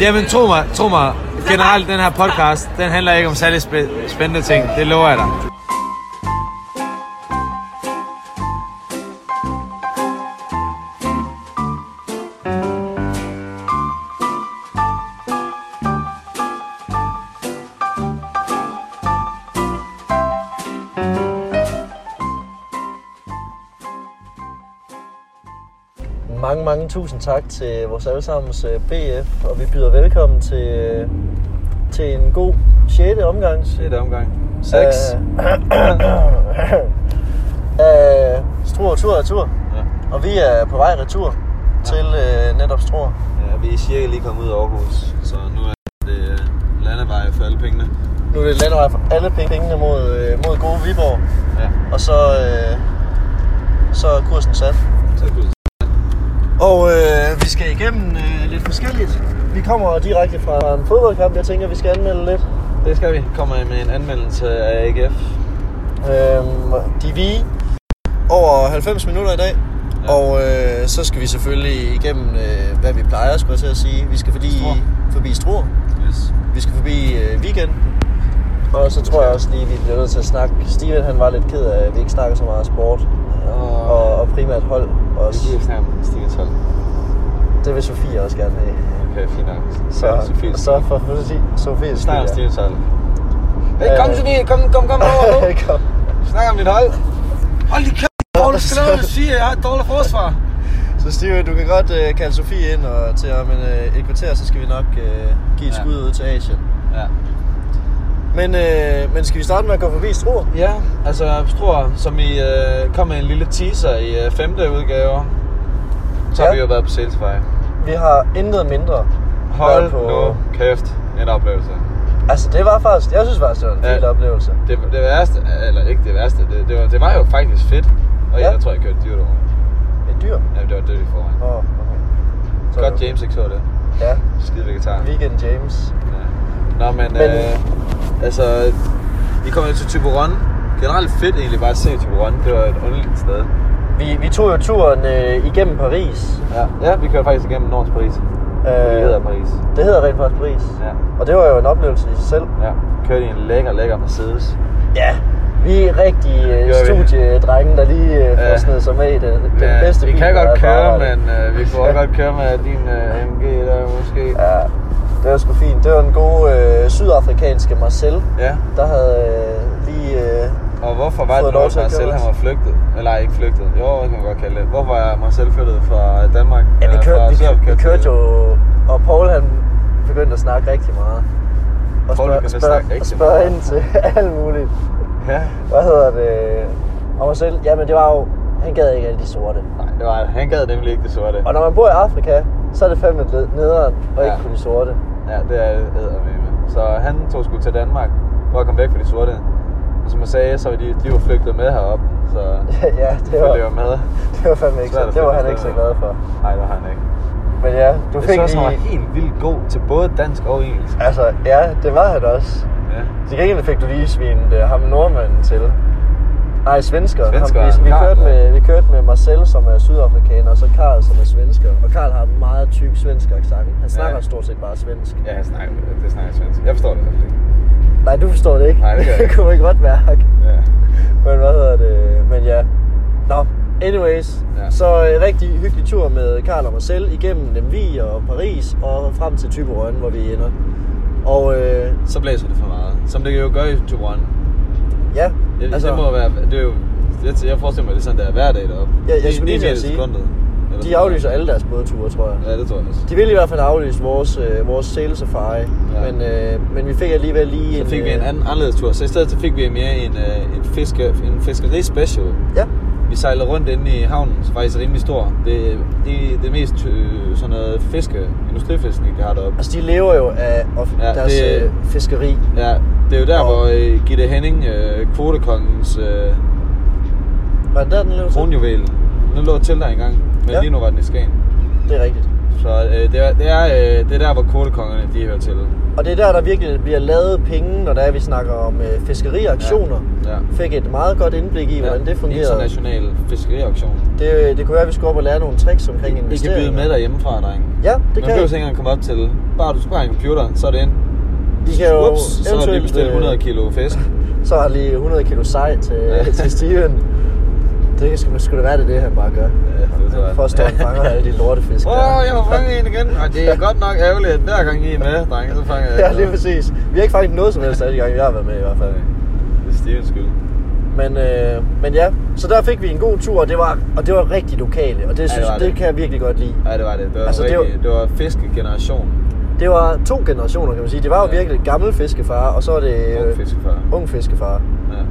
Jamen, tro mig, tro mig. Generelt, den her podcast, den handler ikke om særlig spændende ting. Det lover jeg dig. Tusind tak til vores allesammens øh, BF, og vi byder velkommen til, øh, til en god 6. omgang. Det er omgang. Af, af Struer tur og tur. Ja. Og vi er på vej retur til øh, netop Struer. ja, vi er cirka lige kommet ud af Aarhus, så nu er det øh, landevej for alle pengene. Nu er det landevej for alle pengene mod, øh, mod gode Viborg. Ja, Og så, øh, så er kursen sat. så er det Og øh, vi skal igennem øh, lidt forskelligt. Vi kommer direkte fra en fodboldkamp, jeg tænker, vi skal anmelde lidt. Det skal vi. Kommer med en anmeldelse af AGF. Øhm, de vi over 90 minutter i dag. Ja. Og øh, så skal vi selvfølgelig igennem, øh, hvad vi plejer, skulle jeg til at sige. Vi skal forbi, Struer. forbi Struer. Yes. Vi skal forbi øh, weekenden. Og så tror jeg også lige, vi bliver nødt til at snakke. Steven han var lidt ked af, at vi ikke snakker så meget sport. Og, og primært hold vi også. giver snakke om Stingens hold. Det vil Sofie også gerne have. Okay, fint nok. Så, Ja, Sofie. så for Sofie, Sofie Snak om Stingens hold. Hey, kom Øh. Sofie, kom, kom, kom over nu. Kom. Snak om dit hold. Hold lige kæft, Paul, du skal lade sige, jeg har et dårligt forsvar. Så Steven, du kan godt øh, kalde Sofie ind, og til om en, øh, et kvarter, så skal vi nok øh, give et Ja. skud ud til Asien. Ja. Men, øh, men skal vi starte med at gå forbi Struer? Ja, altså Struer, som I øh, kom med en lille teaser i øh, femte udgave, så har Ja. vi jo været på Salesify. Vi har intet mindre Hold på... nu kæft, en oplevelse. Altså, det var faktisk... Jeg synes faktisk, det var en Ja. fed oplevelse. Det, det værste, eller ikke det værste, det, det, var, det var jo faktisk fedt. Og. Ja. jeg tror, jeg kørte dyrt over. Et dyr? Ja, det var dødt i forvejen. Åh, oh, okay. Så- Godt James ikke så det. Ja, Skide vegetar. Weekend James. Ja. Nå, men, Men- øh, altså, vi kom jo til Tyberon. Generelt fedt egentlig bare at se Tyberon. Det var et underligt sted. Vi, vi tog jo turen øh, igennem Paris. Ja, ja vi kørte faktisk igennem Nordens Paris. Øh, det hedder Paris. Det hedder rent faktisk Paris. Ja. Og det var jo en oplevelse i sig selv. Ja, kørte i en lækker, lækker Mercedes. Ja. Vi er rigtig øh, vi. studiedrenge, der lige øh, får snedet sig med i den, den Ja, bedste vi bil, kan der er godt køre, men øh, vi kunne også godt køre med din øh, AMG der måske. Ja, det var sgu fint. Det var en god øh, sydafrikanske Marcel, Ja, der havde øh, lige... Øh, og hvorfor var det til at Marcel han var flygtet? Eller ikke flygtet. Jo, det kan man godt kalde det. Hvorfor er Marcel flyttet fra Danmark? ja, vi kørte, vi, vi kørte jo... Og Paul han begyndte at snakke rigtig meget. Og Paul begyndte at snakke rigtig spørge meget. ind til alt muligt. Ja. Hvad hedder det? Og Marcel, jamen det var jo... Han gad ikke alle de sorte. Nej, det var, han gad nemlig ikke det sorte. Og når man bor i Afrika, så er det fandme nederen, og ikke Ja. kun de sorte. Ja, det er med. Så han tog sgu til Danmark for at komme væk fra de sorte. Og som jeg sagde, så var de, de var flygtet med herop, så ja, det det var, var, med. det var fandme ikke så, det var han ikke så glad for. Nej, det var han ikke. Men ja, du Jeg fik så også, han var lige... helt vildt god til både dansk og engelsk. Altså, ja, det var han også. Ja. Til gengæld fik du lige svinet uh, ham nordmanden til. Nej, svensker. Svensker, Ham, vi, vi, kørte med, vi kørte med Marcel, som er sydafrikaner, og så Karl, som er svensker. Og Karl har en meget tyk svensk accent. Han snakker Ja. stort set bare svensk. Ja, jeg snakker, det snakker svensk. Jeg forstår det fald ikke. Nej, du forstår det ikke. Nej, det gør jeg ikke. kunne man godt mærke. Ja. Men hvad hedder det? Men ja. Nå, anyways. Ja. Så en rigtig hyggelig tur med Karl og Marcel igennem Lemvig og Paris og frem til Typerøn, hvor vi ender. Og øh, Så blæser det for meget. Som det jo gør i Turan. ja, Det, altså, det må være, det er jo, jeg, jeg forestiller mig, det er sådan, der er hver dag deroppe. Ja, jeg Ni- skulle lige sige. sekundet. De aflyser alle deres bådture, tror jeg. Ja, det tror jeg også. De ville i hvert fald aflyse vores, øh, vores sail safari, Ja. men, øh, men vi fik alligevel lige Så fik vi øh, en anden anderledes tur. Så i stedet så fik vi mere en, øh, en, fiske, en fiskeri special. Ja, Vi sejlede rundt inde i havnen, som faktisk er rimelig stor. Det, det, det mest øh, sådan noget fiske, industrifiskning, de har deroppe. altså de lever jo af Ja, ja, deres det- øh, fiskeri. Ja, det er jo der, Og- hvor øh, Gitte Henning, øh, kvotekongens øh, Var det der, den til? kronjuvel, den lå til der engang, men Ja. lige nu var den i Skagen. Det er rigtigt. Så øh, det, er, det, er, øh, det er der, hvor kvotekongerne de hører til. Og det er der, der virkelig bliver lavet penge, når der er, vi snakker om øh, fiskeriaktioner. Ja. ja. Fik et meget godt indblik i, hvordan det fungerer. International fiskeriauktion. Det, det kunne være, at vi skulle op og lære nogle tricks omkring I kan investeringer. byde med derhjemmefra, drenge. Ja, det Man kan behøver jeg. ikke engang komme op til. Bare du skal have en computer, så er det ind. De kan jo Ups, så har de bestilt øh, 100 kilo fisk. Så har lige 100 kilo sej til, Ja. til Steven. Det skulle, skulle det være det, det han bare gør. Ja, det tror jeg. For at og fanger alle de lortefisk Åh, oh, jeg har fanget en igen. Og det er godt nok ærgerligt, at hver gang I er med, drenge, så fanger jeg Ja, lige præcis. Vi har ikke fanget noget som helst alle de gange, jeg har været med i hvert fald. Det er Stevens skyld. Men, øh, men ja, så der fik vi en god tur, og det var, og det var rigtig lokale, og det, synes, var det, det det. kan jeg virkelig godt lide. Ja, det var det. Det var, Altså, altså, det rigtig, det var, fiskegeneration. Det var to generationer, kan man sige. Det var jo Ja. virkelig gammel fiskefar, og så var det Ung fiskefar. ung fiskefar. Ja.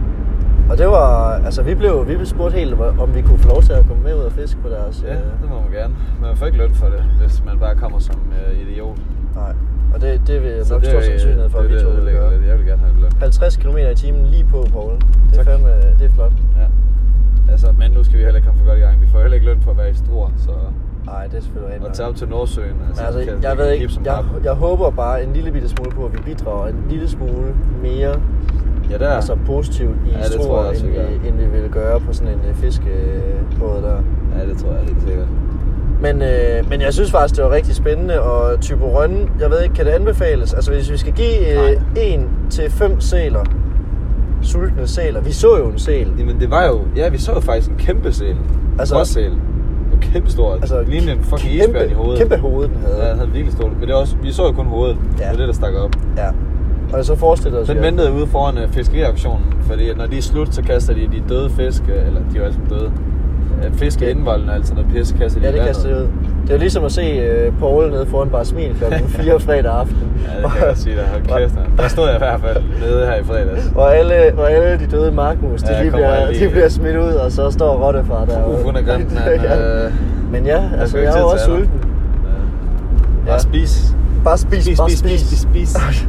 Og det var, altså vi blev, vi blev spurgt helt, om vi kunne få lov til at komme med ud og fiske på deres... ja, øh, det må man gerne. Men man får ikke løn for det, hvis man bare kommer som uh, idiot. Nej, og det, det vil Så nok det stor sandsynlighed for, at vi to vil gøre. Jeg vil gerne have løn. 50 km i timen lige på, Poul. Det er Tak. fandme, det er flot. Ja. Altså, men nu skal vi heller ikke komme for godt i gang. Vi får heller ikke løn for at være i Struer, så... Nej, det er selvfølgelig Og rigtigt. tage op til Nordsøen. Men altså, kan- jeg ved ikke, jeg, jeg håber bare en lille bitte smule på, at vi bidrager en lille smule mere Ja, der. altså positivt i Ja, det tror jeg også, end, vi end vi ville gøre på sådan en øh, fiskebåd der. Ja, det tror jeg helt sikkert. Men, øh, men jeg synes faktisk, det var rigtig spændende, og Typo Rønne, jeg ved ikke, kan det anbefales? Altså hvis vi skal give øh, en til fem sæler, sultne sæler, vi så jo en sæl. Jamen, det var jo... Ja, vi så jo faktisk en kæmpe sæl. Altså- Altså... kæmpe stor. Altså, Lignende en fucking kæmpe, isbjørn i hovedet. Kæmpe hoved, den havde. Ja, den havde virkelig stort. Men det er også, vi så jo kun hovedet. Ja. Det er det, der stak op. ja. Og så forestiller os, Den ventede ude foran uh, fiskeriauktionen, fordi at når de er slut, så kaster de de døde fisk, øh, eller de er jo altså døde, uh, fisk indvolden og alt sådan noget pis, kaster de Ja, det kaster det ud. Det er ligesom at se uh, Paul nede foran bare smil klokken 4 fredag aften. Ja, det kan jeg sige dig. Hold kæft. Der stod jeg i hvert fald nede her i fredags. Hvor alle, hvor alle de døde markmus, de, Ja, kommer bliver, lige- de bliver smidt ud, og så står Rottefar. Uh, hun er grim, men... Ja. Øh, Men ja, altså jeg ikke er også sulten. ja. Bare spis. Bare spis, Spis, bare spis, spis, spis, spis.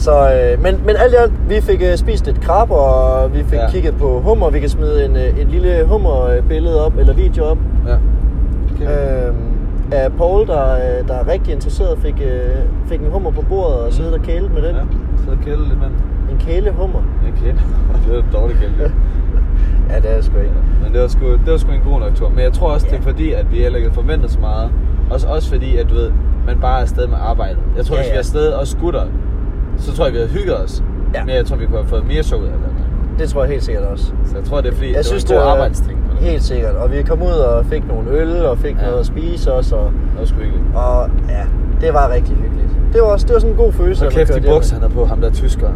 Så, øh, men, men alt i alt, vi fik øh, spist et krab, og vi fik ja. Ja. kigget på hummer. Vi kan smide en, øh, en lille hummerbillede op, eller video op. Ja. Okay. Øh, af Paul, der, øh, der er rigtig interesseret, fik, øh, fik en hummer på bordet og sidde og kæle med den. Ja, så kælde lidt, mand. En kælehummer. Okay. det er en dårlig kælde. Ja, det er sgu ikke. Men det var, sgu, det var sgu en god nok tur. Men jeg tror også, Ja. det er fordi, at vi heller ikke forventet så meget. Også, også fordi, at du ved, man bare er afsted med arbejdet. Jeg tror, Ja, ja, hvis vi ja. er afsted og skutter, så tror jeg, vi havde hygget os. Ja. Men jeg tror, vi kunne have fået mere sjov ud af det. Det tror jeg helt sikkert også. Så jeg tror, det er fordi, Jeg det synes, var en det var arbejdsting. på. Helt sikkert. Og vi kom ud og fik nogle øl, og fik ja. Noget at spise også. Og, Det var sgu hyggeligt. og ja, det var rigtig hyggeligt. Det var, også, det var sådan en god følelse. Man kæft, de bukser, han er på, ham der tyskeren.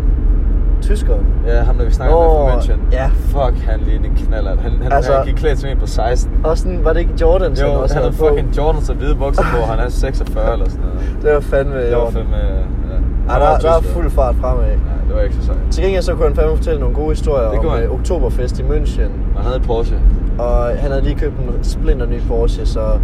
Tyskeren. Ja, ham der vi snakker med Åh, fra München. ja. Fuck, han lige en knaller. Han, han, Altså- han gik klædt som en på 16. Og sådan, var det ikke Jordan, Jo, som også han havde fucking Jordans og hvide bukser på, han er 46 eller sådan noget. Det var fandme Det var Jordan. fandme... Ja. Der, der er fuld fart fremad. Ja, det var ikke så sejt. Til gengæld så kunne han fandme fortælle nogle gode historier Det om han. øh, Oktoberfest i München. Han havde Porsche. Og han havde lige købt en splinter ny Porsche, så Ja,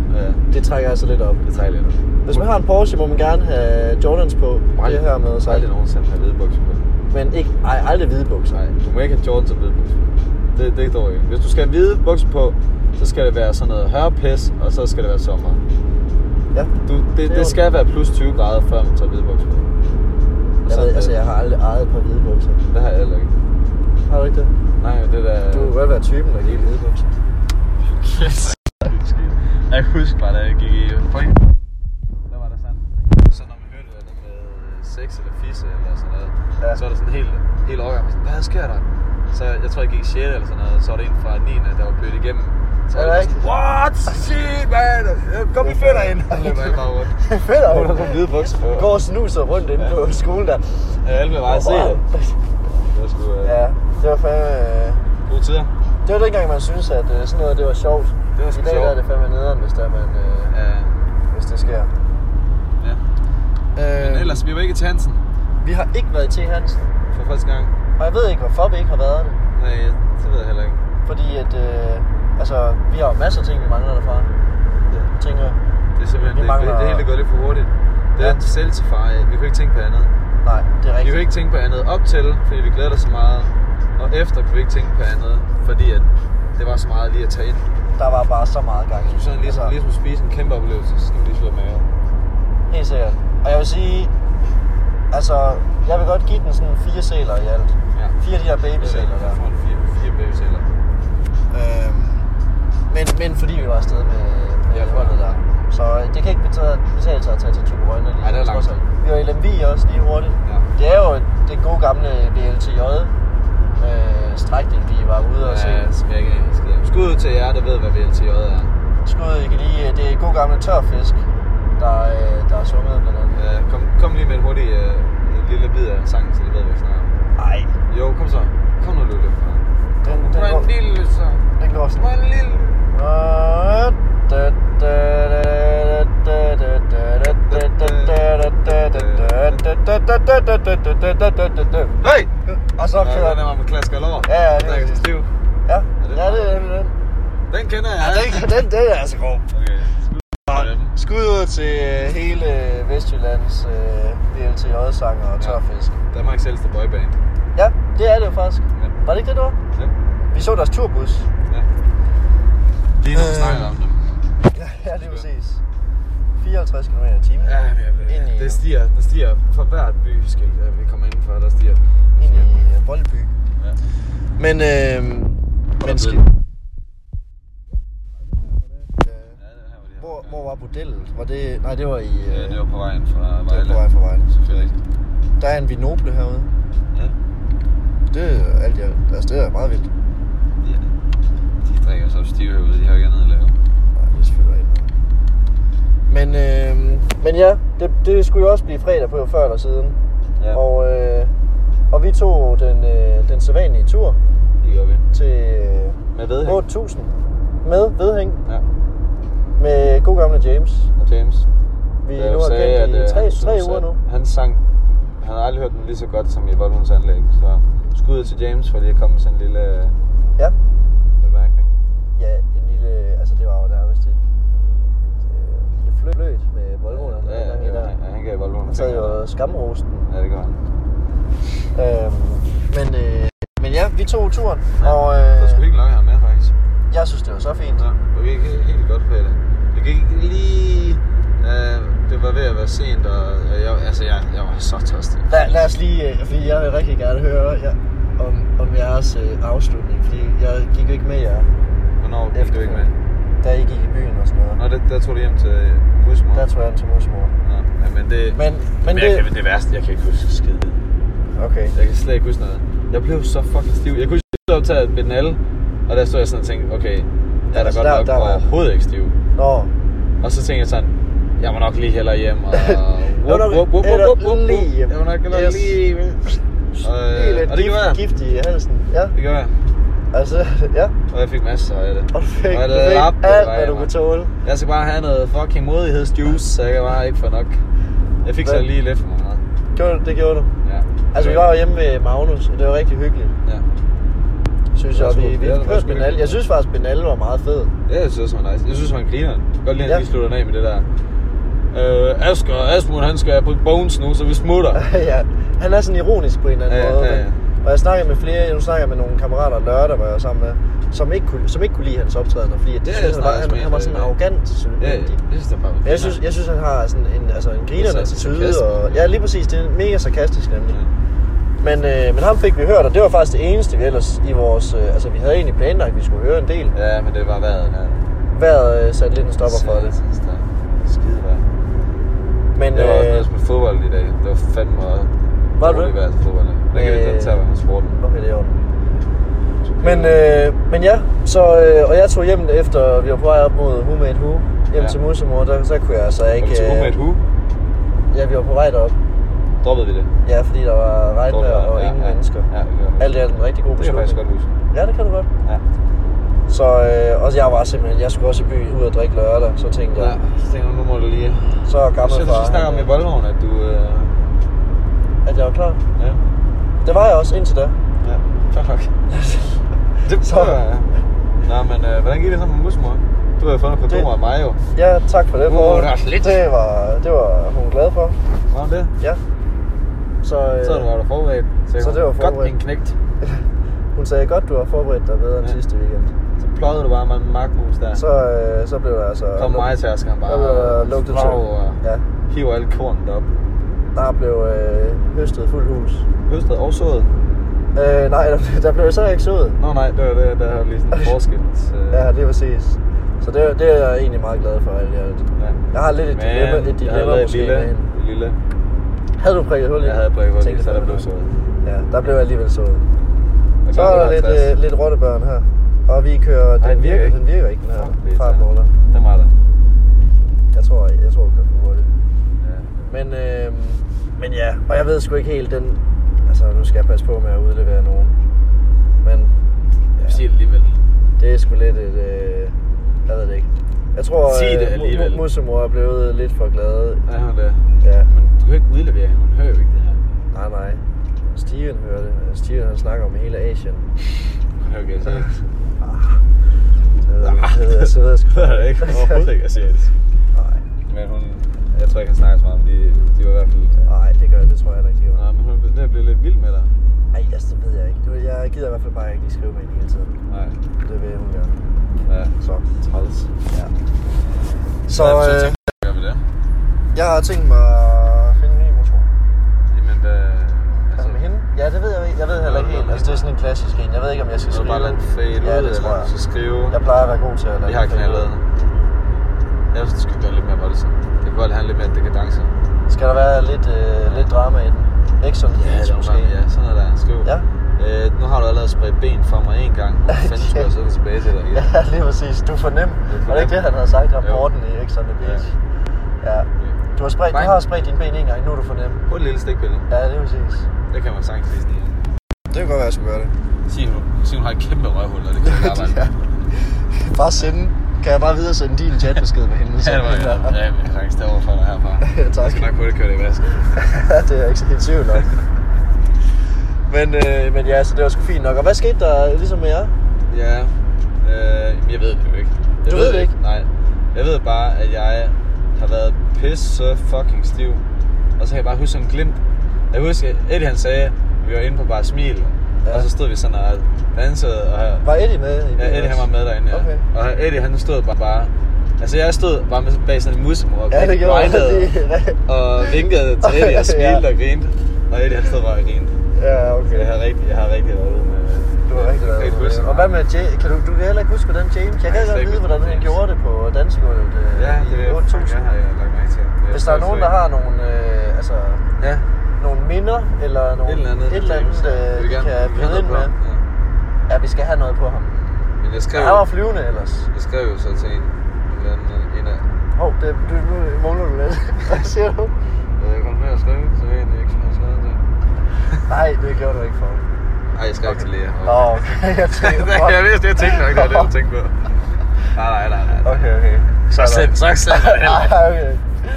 det trækker altså lidt op. det tager lidt. Hvis man har en Porsche, må man gerne have Jordans på. Det her med sig. aldrig nogensinde have hvide bukser på. Men ikke, ej, aldrig hvide bukser. Nej, du må ikke have Jordans og hvide bukser på. Det, det går ikke. Hvis du skal have hvide bukser på, så skal det være sådan noget hørpis, og så skal det være sommer. Ja. Du, Det det, er det skal være plus 20 grader, før man tager hvide bukser på. Jeg, ved, altså, jeg har aldrig ejet et par hvide bukser. Det har jeg heller ikke. Har du ikke det? Nej, det der... Du kan godt være typen, der giver hvide bukser. Yes. Jeg kan huske bare, da jeg gik i folk. Der var der sådan. Så når man hørte det med sex eller fisse eller sådan noget, Ja. så var der sådan helt, helt overgang. Hvad sker der? Så jeg tror, jeg gik i 6. eller sådan noget. Så var der en fra 9. der var blevet igennem. Så Er rigtigt? sådan, what? Shit, man! Kom i fætter ind! Og løber jeg bare rundt. Fedt, Hun har hvide bukser på. Går og snuser rundt inde på skolen der. Ja, alle blev bare at se det. Det var sgu uh, Ja, det var fandme... øh, gode tider. Det var dengang, man synes at øh, sådan noget det var sjovt. Det var sgu I dag sjovt. der er det fandme nederen, hvis, der, man, øh, Ja, hvis det sker. ja. Men Øh, ellers, vi var ikke til Hansen Vi har ikke været til Hansen. for første gang. Og jeg ved ikke, hvorfor vi ikke har været det. Nej, det ved jeg heller ikke. Fordi at, øh, altså, vi har masser af ting, vi mangler derfra. Ja. Tænker jeg. Det er simpelthen, Vi det, mangler- det, det hele går lidt for hurtigt. Det Ja. er selv til far, vi kunne ikke tænke på andet. Nej, det er Vi rigtigt. kunne ikke tænke på andet op til, fordi vi glæder os så meget. Og efter kunne vi ikke tænke på andet, fordi at det var så meget lige at tage ind. der var bare så meget gang i. Sådan ligesom, ligesom at spise en kæmpe oplevelse, så skal man lige slå mave. Helt sikkert. Og jeg vil sige, altså, jeg vil godt give den sådan fire sæler i alt. Ja. Fire af de her babysæler der. Jeg får en fire, fire babysæler. Øhm, men, men fordi vi var afsted med, med Ja, ja, holdet der. Så øh, det kan ikke betale, betale sig at tage til Thyborøn lige. Ej, det er langt. alt. Vi var i Lemvig også lige hurtigt. Ja. Det er jo det gode gamle VLTJ øh, strækning, vi var ude og se. Ja, jeg jeg. Skud ud til jer, der ved, hvad VLTJ er. Skud, I kan lige, det er god gamle tørfisk, der, øh, der er sunget blandt andet. Ja, kom, kom lige med en hurtig øh, en lille bid af sangen, så de ved, hvad vi snakker om. Ej, Jo, kom så. Kom nu, Lulu. den, den, Kom går, en lille sang. den går sådan. Kom en lille. Hey! Og så Ja, kører den er med klasker over. Ja, ja, det er præcis. stiv. Ja, det ja, det er den. den. Kender jeg. Ja, den, den, den er altså grov. Okay. Skud ud til øh, hele Vestjyllands øh, VLTJ-sanger og tørfisk. Danmarks ældste boyband. Ja, det er det jo faktisk. Ja. Var det ikke det, du var? Ja. Vi så deres turbus. Ja. Lige nu Øh. snakker om dem. Ja, ja det er præcis. 54 km i timen. Ja, men jeg, Ind i- det stiger, det stiger for hvert byskilt, at vi kommer indenfor, der stiger. Ind i øh, Voldby. Ja. Men, øh, men skal, Ja, øh, det det. hvor, hvor var bordellet? Var det, nej, det var i... Øh, Ja, det var på vejen fra det Vejle. var på vej fra vejen. Selvfølgelig. Der er en Vinoble herude. Ja. Det er alt alt. Altså, det er meget vildt. Drikker så stive herude, de har jo ikke andet at lave. Nej, det er selvfølgelig rigtigt. Men, øh, men ja, det, det skulle jo også blive fredag på før eller siden. Ja, Og, øh, og vi tog den, øh, den sædvanlige tur det gør vi. til øh, Med vedhæng. 8.000 med vedhæng Ja, med god gamle James. og James. Vi nu har sagde, kendt i at, øh, tre, han tre uger at nu. Han sang, han har aldrig hørt den lige så godt som i Volvons anlæg. Så skud ud til James for lige at komme med sådan en lille øh, Ja ja, en lille, altså det var jo nærmest vist et, et, lille fløt med Volvoen. Ja, ja, ja, ja, han gav Volvoen Han sad jo skamrosten. Ja, det gør han. Øhm, men, øh, men ja, vi tog turen, Ja, og det øh, der skulle ikke at have med, faktisk. jeg synes, det var så fint. Ja, det gik helt, godt for Det Det gik lige... Øh, det var ved at være sent, og jeg, altså, jeg, jeg var så tørstig. Lad, lad os lige, øh, fordi jeg vil rigtig gerne høre ja, om, om jeres øh, afslutning, fordi jeg gik jo ikke med jer, Hvornår gik du ikke med? da I gik i byen og sådan noget. Nå, det, der tog du hjem til husmor. Der tog jeg hjem til mor. Nå, ja, men det... Men, men jeg det... kan, det værste, jeg kan ikke huske skid. Okay. Jeg kan slet ikke huske noget. Jeg blev så fucking stiv. Jeg kunne huske, at jeg optaget ved den alle, og der stod jeg sådan og tænkte, okay, jeg er da Altså, godt der- nok der var- overhovedet ikke stiv. Nå, Og så tænkte jeg sådan, jeg må nok lige hellere hjem, og... må nok hellere lige hjem. Jeg må nok hellere Yes. lige... Og, øh, og det gjorde jeg. gift, gift i halsen. Ja, Det gjorde jeg. Altså, ja. Og jeg fik masser af det. Og du fik, Og du det fik lappede alt, hvad du kunne tåle. Jeg skal bare have noget fucking modighedsjuice, så jeg kan bare ikke få nok. Jeg fik så Hvad? lige lidt for meget. Gjorde, du- det gjorde du. Ja. Altså, vi var jo hjemme ved Magnus, og det var rigtig hyggeligt. Ja. Synes jeg, vi, vi kørte hyggeligt. Jeg synes faktisk, Benal var meget fed. Ja, jeg synes, var nice. Jeg synes, en griner. Godt lige, at Ja. vi slutter af med det der. Øh, Asger og Asmund, han skal på Bones nu, så vi smutter. ja, han er sådan ironisk på en eller anden Ja, måde. ja, ja. Og jeg snakkede med flere, nu snakker jeg med nogle kammerater lørdag, hvor jeg var sammen med, som ikke kunne, som ikke kunne lide hans optræden, fordi at de Det synes, han, var, han, han var øh, sådan ja. arrogant. Synes Ja, ja, de. jeg synes, det var Men jeg synes, jeg synes, han har sådan en, altså en grinerende Det er attitude. Og, ja, lige præcis. Det er mega sarkastisk nemlig. Ja. Men, øh, men ham fik vi hørt, og det var faktisk det eneste, vi ellers i vores... Øh, altså, vi havde egentlig planlagt, at vi skulle høre en del. Ja, men det var vejret. Ja. Vejret øh, satte lidt en stopper for det. Skide vejr. Men, Det var også noget øh, med fodbold i dag. Det var fandme Var det det? til fodbold. Den kan vi Øh, den tager med sporten. okay, det er orden. Men, øh, men ja, så, øh, og jeg tog hjem efter, vi var på vej op mod Who Made Who, hjem Ja. til Musemor, der, så kunne jeg altså ikke... vi til øh, Home med et hu? Ja, vi var på vej derop. Droppede vi det? Ja, fordi der var regnvejr Droppede- og ja, ingen ja. mennesker. Ja, det. Alt i alt en rigtig god Det kan jeg beslutning. faktisk godt huske. Ja, det kan du godt. Ja. Så øh, og jeg var simpelthen, jeg skulle også i by ud og drikke lørdag, så tænkte Ja, jeg, så tænker jeg, nu må du lige... så er Jeg gammel synes, far, du snakker om i Volvoen, at du... Øh... at jeg var klar. Ja. Det var jeg også indtil da. Ja, fair nok. det Så- så... Ja. Nå, men øh, hvordan gik det så med musmor? Du har jo fundet kondomer af mig jo. Ja, tak for det, Uh, det var lidt. Det var, det var hun glad for. Var hun det? Ja. Så, øh, Så var du forberedt. så det var Godt forberedt. en knægt. hun sagde godt, du har forberedt dig bedre end Ja. sidste weekend. Så pløjede du bare med en magtmus der. Så, øh, så blev der altså... kom mig til bare Der blev der lugtet til. flagrer og Ja, hiver alt kornet op. der blev øh, høstet fuldt hus. Høstet og sået. Øh, nej, der, der blev så ikke sået. Nå nej, det var det, der har lige sådan en forskel. Øh, Ja, det er præcis. Så det, det er jeg egentlig meget glad for. At jeg, ja. jeg har lidt et Men dilemma, et jeg dilemma lavet måske. et lille, lille. Havde du prikket hul i? Jeg havde prikket hul i, så der blev sået. Ja, der blev alligevel sået. Og Så er der lidt, 50. øh, lidt rottebørn her. Og vi kører, den, den virker virker, ikke. den virker ikke, den her er fartmåler. Den var der. Jeg tror, jeg tror, du kører. Men, øh, men ja, og jeg ved sgu ikke helt den... Altså, nu skal jeg passe på med at udlevere nogen. Men Jeg siger det alligevel. det er sgu lidt et... Øh, jeg ved det ikke. Jeg tror, Sig det øh, alligevel. Mu- Musemor er blevet lidt for glad. Ja, hun det. Ja, Men du kan ikke udlevere hende. Hun hører jo ikke det her. nej, nej. Steven hører det. Steven han snakker om hele Asien. Ikke asiatisk. Så jeg ved, jeg ved, så ved jeg sgu Det er ikke overhovedet ikke asiatisk. Nej, Men hun, jeg tror ikke, han snakker så meget, men de, de var i hvert fald... nej, det gør jeg, det tror jeg ikke, de gør. Nej, men hun er ved at blive lidt vild med dig. Ej, altså, det ved jeg ikke. Du, jeg gider i hvert fald bare ikke lige skrive med hende hele tiden. Nej. Det vil hun gøre. Ja. Så, Træls. ja. Så, Ja, så øh, gør vi det. jeg har tænkt mig at finde en ny motor. Jamen, hvad... Altså med hende? Ja, det ved jeg ikke. Jeg ved heller ikke helt. Altså, det er sådan en klassisk en. Jeg ved ikke, om jeg skal Skal du skrive. bare lade den fade ja, ud, det tror eller skal skrive... Jeg plejer at være god til at lade Vi har knaldet. Jeg synes, du skal gøre lidt mere voldsomt. Det kan godt have lidt mere dekadence. Skal der være lidt, øh, lidt drama i den? Ikke sådan Ja, det var måske. bare, ja, sådan noget der. Skriv. Ja. Øh, nu har du allerede spredt ben for mig en gang. Hvor fanden skal jeg så tilbage til dig igen? Ja, lige præcis. Du er for nem. Var det ikke det, han havde sagt i rapporten i X on the Beach? Ja. Du har, spredt, du har spredt dine ben en gang, nu er du for nem. På et lille stikpille. Ja, det er præcis. Det kan man sagtens lige snige. Det kan godt være, at jeg skulle gøre det. Sig, hun, sig, hun har et kæmpe røvhul, og det kan jeg arbejde ja. Bare sende. Kan jeg bare videre sende din chatbesked med hende? Ja, det var jeg. Ja, jeg kan sagtens tage over for dig herfra. Tak. Jeg skal nok få det kørt i vask. Det er jeg ikke så helt tvivl om. men, øh, men ja, så det var sgu fint nok. Og hvad skete der ligesom med jer? Ja, øh, jeg ved det jo ikke. Jeg Du ved det ikke? Nej. Jeg ved bare, at jeg har været pisse så fucking stiv. Og så kan jeg bare huske sådan en glimt. Jeg husker, Eddie han sagde, at vi var inde på bare smil. Ja. Ja. Og så stod vi sådan og dansede. Og Var Eddie med? i ja, det Eddie han var med derinde, ja. Okay. Og Eddie han stod bare bare... Altså jeg stod bare med bag sådan en musemor og Ja, det gjorde Det- og vinkede til Eddie og smilte Ja. og grinte. Og Eddie han stod bare og grinte. Ja, Så okay. jeg har rigtig, jeg har rigtig været ude med... Du har rigtig været med. Og hvad med Jay? Kan du, du kan heller ikke huske, hvordan James... Jeg kan godt ikke vide, hvordan han James. gjorde det på dansegulvet øh, Ja, det i er 8000. jeg har jeg lagt mærke til. Hvis der er nogen, så der har nogle, øh, altså, Ja, nogle minder, eller nogle, et eller andet. et eller andet øh, gerne- kan byde ind med. ham. Ja. Ja, vi skal have noget på ham. Men jeg skrev, Han var flyvende ellers. jeg skrev jo så til en, en, eller anden, en af... Hov, oh, det, du, nu du lidt. Hvad siger du? Jeg kom at skrive til en, jeg ikke sådan noget skrevet til. Nej, det gjorde du ikke for mig. Ej, jeg skrev okay. til Lea. Nå, okay. Jeg tænkte, jeg vidste, jeg tænkte nok, det var det, du tænkte på. Nej, nej, nej, nej. Okay, okay. Så slemt, så slemt ikke. Nej, okay.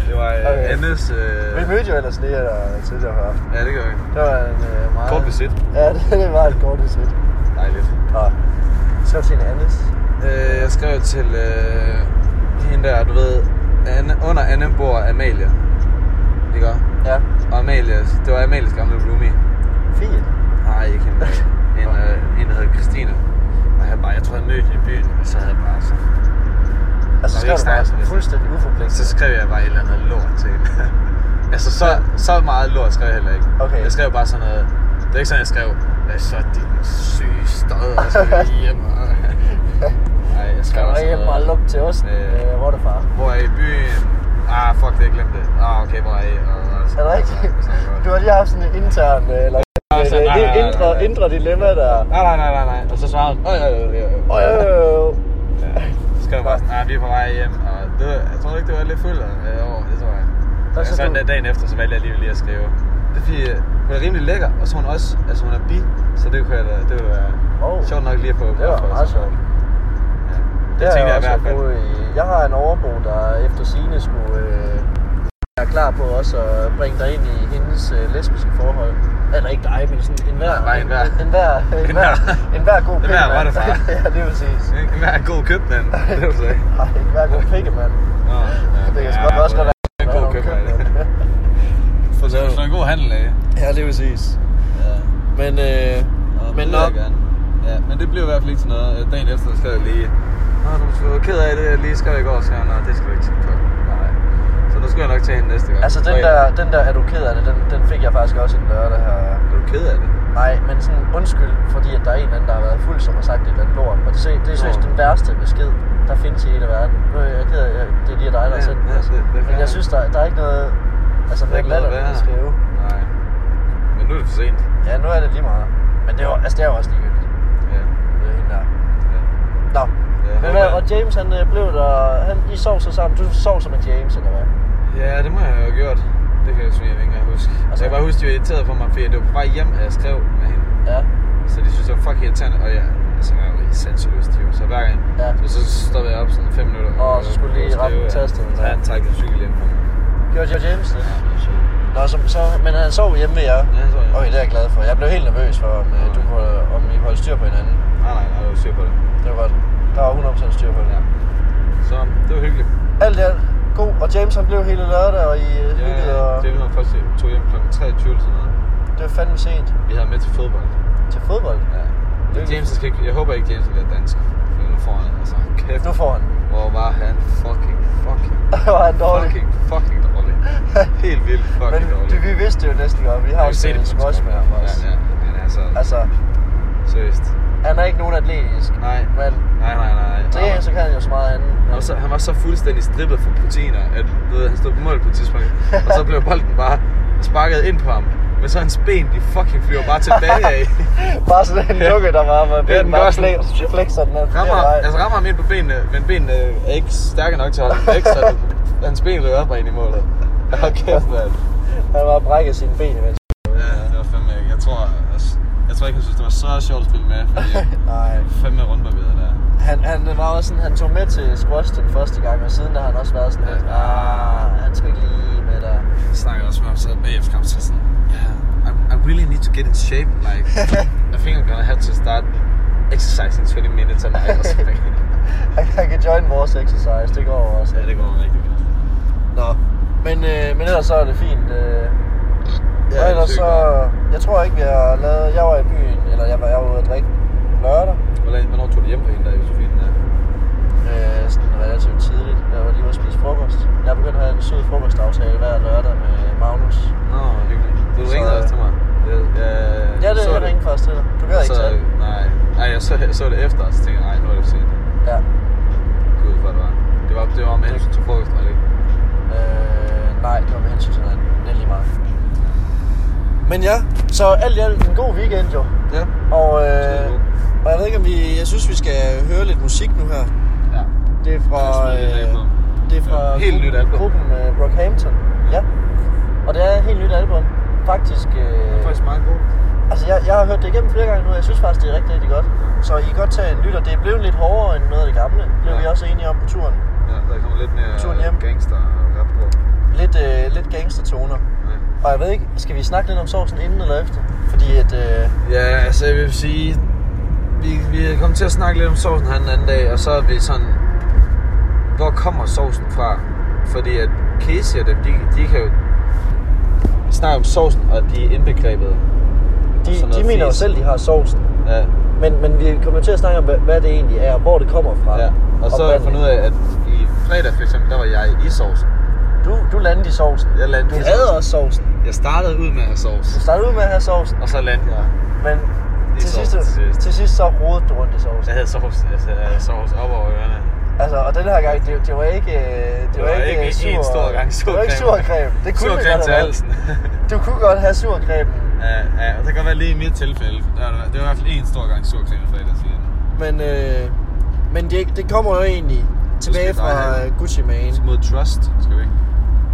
Det var Okay. okay. Annes... Øh... Vi mødte jo ellers lige der tidligere her. Ja, det gør vi. Det var en øh, meget... Kort visit. Ja, det, det var et kort visit. Dejligt. Nå. Så til en Andes. Øh, jeg skrev til øh, hende der, du ved, Anne, under Anne bor Amalie. Ikke? Ja. Og Amalie, det var Amalies gamle roomie. Fint. Nej, ikke hende. En, øh, en der hedder Christine. Og jeg, bare, jeg tror, jeg mødte hende i byen, og så havde jeg bare sådan... Altså, Nå, skrev du bare sådan fuldstændig uforpligtet. Så skrev jeg bare et eller andet lort til hende. altså, så, så meget lort skrev jeg heller ikke. Okay. Jeg skrev bare sådan noget... Det er ikke sådan, jeg skrev, hvad så din syge stød, og så skal hjem. Og... Nej, jeg skrev sådan hjem og lukke til osten? Øh, hvor er det far? Hvor er I byen? Ah, fuck det, jeg glemte det. Ah, okay, hvor er I? Og, og, Er det rigtigt? Du har lige haft sådan en intern, øh, eller Ja, et, sådan, et, nej, nej, et nej, indre, indre dilemma der. Nej, nej, nej, nej, nej. Og så svarede hun, åh, ja, ja, ja. Skrev jeg bare sådan, ah, vi er på vej hjem. Og det, var- jeg tror ikke, det var lidt fuld øh, over, det tror jeg. Og så så, du- dagen efter, så valgte jeg alligevel lige at skrive. Det er fordi, øh, hun er rimelig lækker, og så hun også, altså hun er bi, så det kunne jeg da, det være Oh. sjovt nok lige at få Det var meget sjovt. Ja. Det, Det tænkte jeg i også hvert fald. i. Jeg har en overbo, der efter sine skulle øh, være klar på også at bringe dig ind i hendes øh, lesbiske forhold. Eller ikke dig, men sådan en hver, Nej, enhver. en, en, hver, en, Enhver. hver, en hver god Enhver pikkemand. rottefar. ja, det er præcis. Ikke? Hvad er en god købmand? Det vil sige. Nej, en hver god pikkemand. Nå, ja. Det kan godt også godt være. En god købmand. For så er en god handel af. Ja, det er præcis. Ja. Men, øh, men det nok. Ja, men det blev i hvert fald ikke til noget. Dagen efter skrev jeg lige, Nå, du er ked af det, jeg lige skrev i går, så jeg, nej, det skal du ikke tænke på. Nu skal jeg nok tage hende næste gang. Altså den der, den der er du ked af det, den, den fik jeg faktisk også en lørdag her. Er du ked af det? Nej, men sådan undskyld, fordi at der er en eller anden, der har været fuld, som har sagt det er et lort. Og det, det er seriøst den værste besked, der findes i hele verden. Nu er jeg ked af, jeg- det er lige dig, der har Ja, sendt ja, altså. det- det Men jeg synes, der, der er ikke noget... Altså, Der er ikke noget at skrive. Nej. Men nu er det for sent. Ja, nu er det lige meget. Men det er altså, det er jo også ligegyldigt. Ja. Det er hende der. ja. Nå. Ja, Men hvad, og James, han øh, blev der... Han, I sov så sammen. Du sov som en James, eller hvad? Ja, det må jeg jo have gjort. Det kan jeg simpelthen ikke engang huske. Altså, jeg kan bare huske, de var irriteret på mig, fordi det var på vej hjem, at jeg skrev med hende. Ja. Så de synes, det var fucking irriterende, og jeg, altså, jeg er jo i sanseløst, jo. Så hver gang, Ja. så, så stoppede jeg op sådan 5 minutter. Og så skulle lige og ramme skrive, tastet, ja. han trækkede en cykel hjem for mig. Gjorde jeg James det? Ja, det er. Nå, så, så, men han sov hjemme ved jer? Ja, så jeg. Okay, det er jeg glad for. Jeg blev helt nervøs for, om, øh, du kunne, om I holde styr på hinanden. Nej, nej, nej, jeg var styr på det. Det var godt. Der var 100% styr på det. Ja. Så det var hyggeligt. Alt i alt god, og James han blev hele lørdag, og I øh, Ja, hyggede, og det var først, tog hjem kl. 23 eller sådan noget. det var fandme sent. Vi havde med til fodbold. Til fodbold. Ja. Men James skal ikke, jeg håber ikke, James bliver dansk. For nu får han, altså, kæft. Nu får han. Hvor var han fucking, fucking, var han dårlig. fucking, fucking dårlig. Helt vildt fucking Men dårlig. det, vi vidste det jo næsten godt. Vi har jo set en squash med ham også. Ja, ja, han er så, Altså, seriøst. Han er ikke nogen atletisk. Nej, Men nej, nej, nej. var- en, så kan han jo så meget andet. han var, så, han var så fuldstændig strippet for proteiner, at du ved, han stod på mål på et tidspunkt, og så blev bolden bare sparket ind på ham. Men så hans ben, de fucking flyver bare tilbage af. Bare sådan en dukke, der var med den ben, gør bare fle- flexer den. rammer, altså rammer ham ind på benene, men benene er ikke stærke nok til at holde væk, så hans ben ryger op og ind i målet. Hold kæft, mand. Han var brækket sine ben imens. Ja, det var fandme ikke. Jeg tror, jeg tror ikke, han synes, det var så sjovt at spille med, fordi jeg Nej. fandme rundbarberet der. Han, han var også sådan, han tog med til squash den første gang, og siden har han også været sådan lidt, ah, han skal ikke lige med der. Jeg snakkede også med ham så bagefter kamp, så sådan, yeah, I, I really need to get in shape, like, I think I'm gonna have to start exercising 20 minutes a night or something. Han kan join vores exercise, det går også. ja, det går rigtig godt. Nå, men, øh, men ellers så er det fint. Øh, Ja, og det ellers er så, jeg tror ikke, vi har lavet, jeg var i byen, eller jeg var, jeg var ude at drikke lørdag, Hvordan, hvornår tog du hjem på hende der, Josefine? Øh, sådan relativt tidligt. Jeg var lige ude at spise frokost. Jeg er begyndt at have en sød frokostaftale hver lørdag med Magnus. Nå, hyggeligt. Du Så, ringede også til mig. Jeg, jeg, Ja, det så jeg ringede først til dig. Du gad ikke så, tage. Nej, nej jeg, så, jeg så det efter, og så tænkte jeg, nej, nu er det for sent. Ja. Gud, hvor det var. Det var, det var med hensyn til frokost, var det ikke? Øh, nej, det var med hensyn til noget andet. Det er lige meget. Men ja, så alt i alt en god weekend jo. Ja. Og, øh, og jeg ved ikke om vi, jeg synes vi skal høre lidt musik nu her. Ja. Det er fra, øh, det er fra Helt nyt album. gruppen øh, Brockhampton. Ja. Og det er et helt nyt album. Faktisk, Det er øh, faktisk meget god. altså jeg, jeg har hørt det igennem flere gange nu, og jeg synes faktisk, det er rigtig, rigtig godt. Så I kan godt tage en lytter. Det er blevet lidt hårdere end noget af det gamle. Det blev Ja. vi også enige om på turen. Ja, der kommer lidt mere Turen hjem. gangster og rap på. Lidt, øh, lidt gangstertoner. Og jeg ved ikke, skal vi snakke lidt om sovsen inden eller efter? Fordi at, øh, Ja, altså jeg vil sige, vi, vi er kommet til at snakke lidt om sovsen her den anden dag, og så er vi sådan, hvor kommer sovsen fra? Fordi at Casey og dem, de, de kan jo snakke om sovsen, og de er indbegrebet. de, de mener jo selv, de har sovsen. Ja, Men, men vi kommer til at snakke om, hvad, det egentlig er, og hvor det kommer fra. ja. Og så har jeg fundet ud af, at i fredag for eksempel, der var jeg i sovsen. Du, du landede i sovsen. Jeg landede Du i havde sovsen. også sovsen. Jeg startede ud med at have sovs, Du startede ud med at have sovsen, og så landede jeg. men til sidst, sovsen til sidst. til sidst så rodede du rundt i sovsen. Jeg havde sovs, altså, jeg havde sovs op over ørerne. Altså, og den her gang, det, det var ikke, øh, det, var ikke sur, en stor gang Det var ikke surcreme. Det kunne det godt til halsen. Du kunne godt have surcremen. Ja, ja, og det kan godt være lige i mit tilfælde. Der er, det var i hvert fald en stor gang surcreme i fredags igen. Men, øh, men det, det kommer jo egentlig tilbage fra øh, Gucci Mane. Mod Trust, skal vi ikke?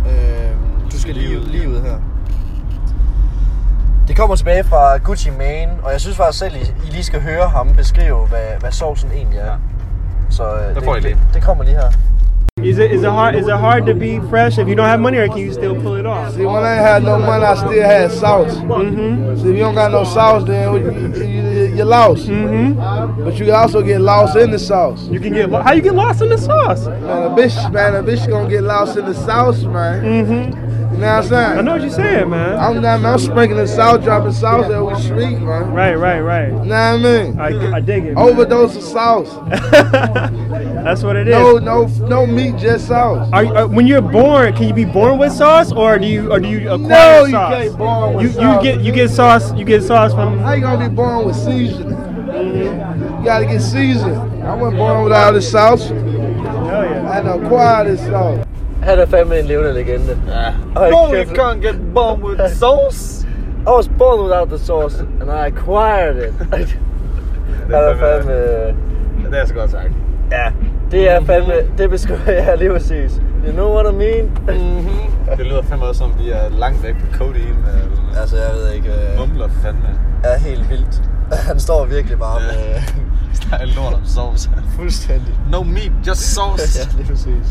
Øh, du skal lige, ud- lige ud her. Det kommer tilbage fra Gucci Mane, og jeg synes faktisk selv, I, I lige skal høre ham beskrive, hvad, hvad sovsen egentlig er. Ja. Så øh, Der får I det, lige. det, det kommer lige her. Is it is it hard is it hard to be fresh if you don't have money or can you still pull it off? See, when I had no money, I still had sauce. Mm-hmm. So if you don't got no sauce, then you, you, you're lost. Mm-hmm. But you can also get lost in the sauce. You can get lo- how you get lost in the sauce. Man, a bitch, man, a bitch gonna get lost in the sauce, man. Mm-hmm. Know what I'm saying? I know what you're saying, man. I'm not, I'm sprinkling salt, dropping sauce every street, man. Right, right, right. You know what I mean? I, I dig it. man. Overdose of sauce. That's what it is. No, no, no meat, just sauce. Are, you- uh, when you're born, can you be born with sauce, or do you, or do you acquire No, you sauce? can't born with you, sauce. You get, you get sauce. You get sauce from. How you gonna be born with seasoning? You gotta get seasoned. I wasn't born without this sauce. Hell yeah. I had to acquire this sauce. Han er fandme en levende legende. Ja. No, you kæft. can't get born with sauce. I was born without the sauce, and I acquired it. Han er fandme... Det er så godt sagt. Ja, det er fandme... Det beskriver jeg lige præcis. You know what I mean? Mm-hmm. Det lyder fandme også som, de er langt væk på. Eller altså, jeg ved ikke... Øh, mumler fandme. er helt vildt. Han står virkelig bare med... Ja. Der er lort om sauce. Fuldstændig. No meat, just sauce. ja, lige præcis.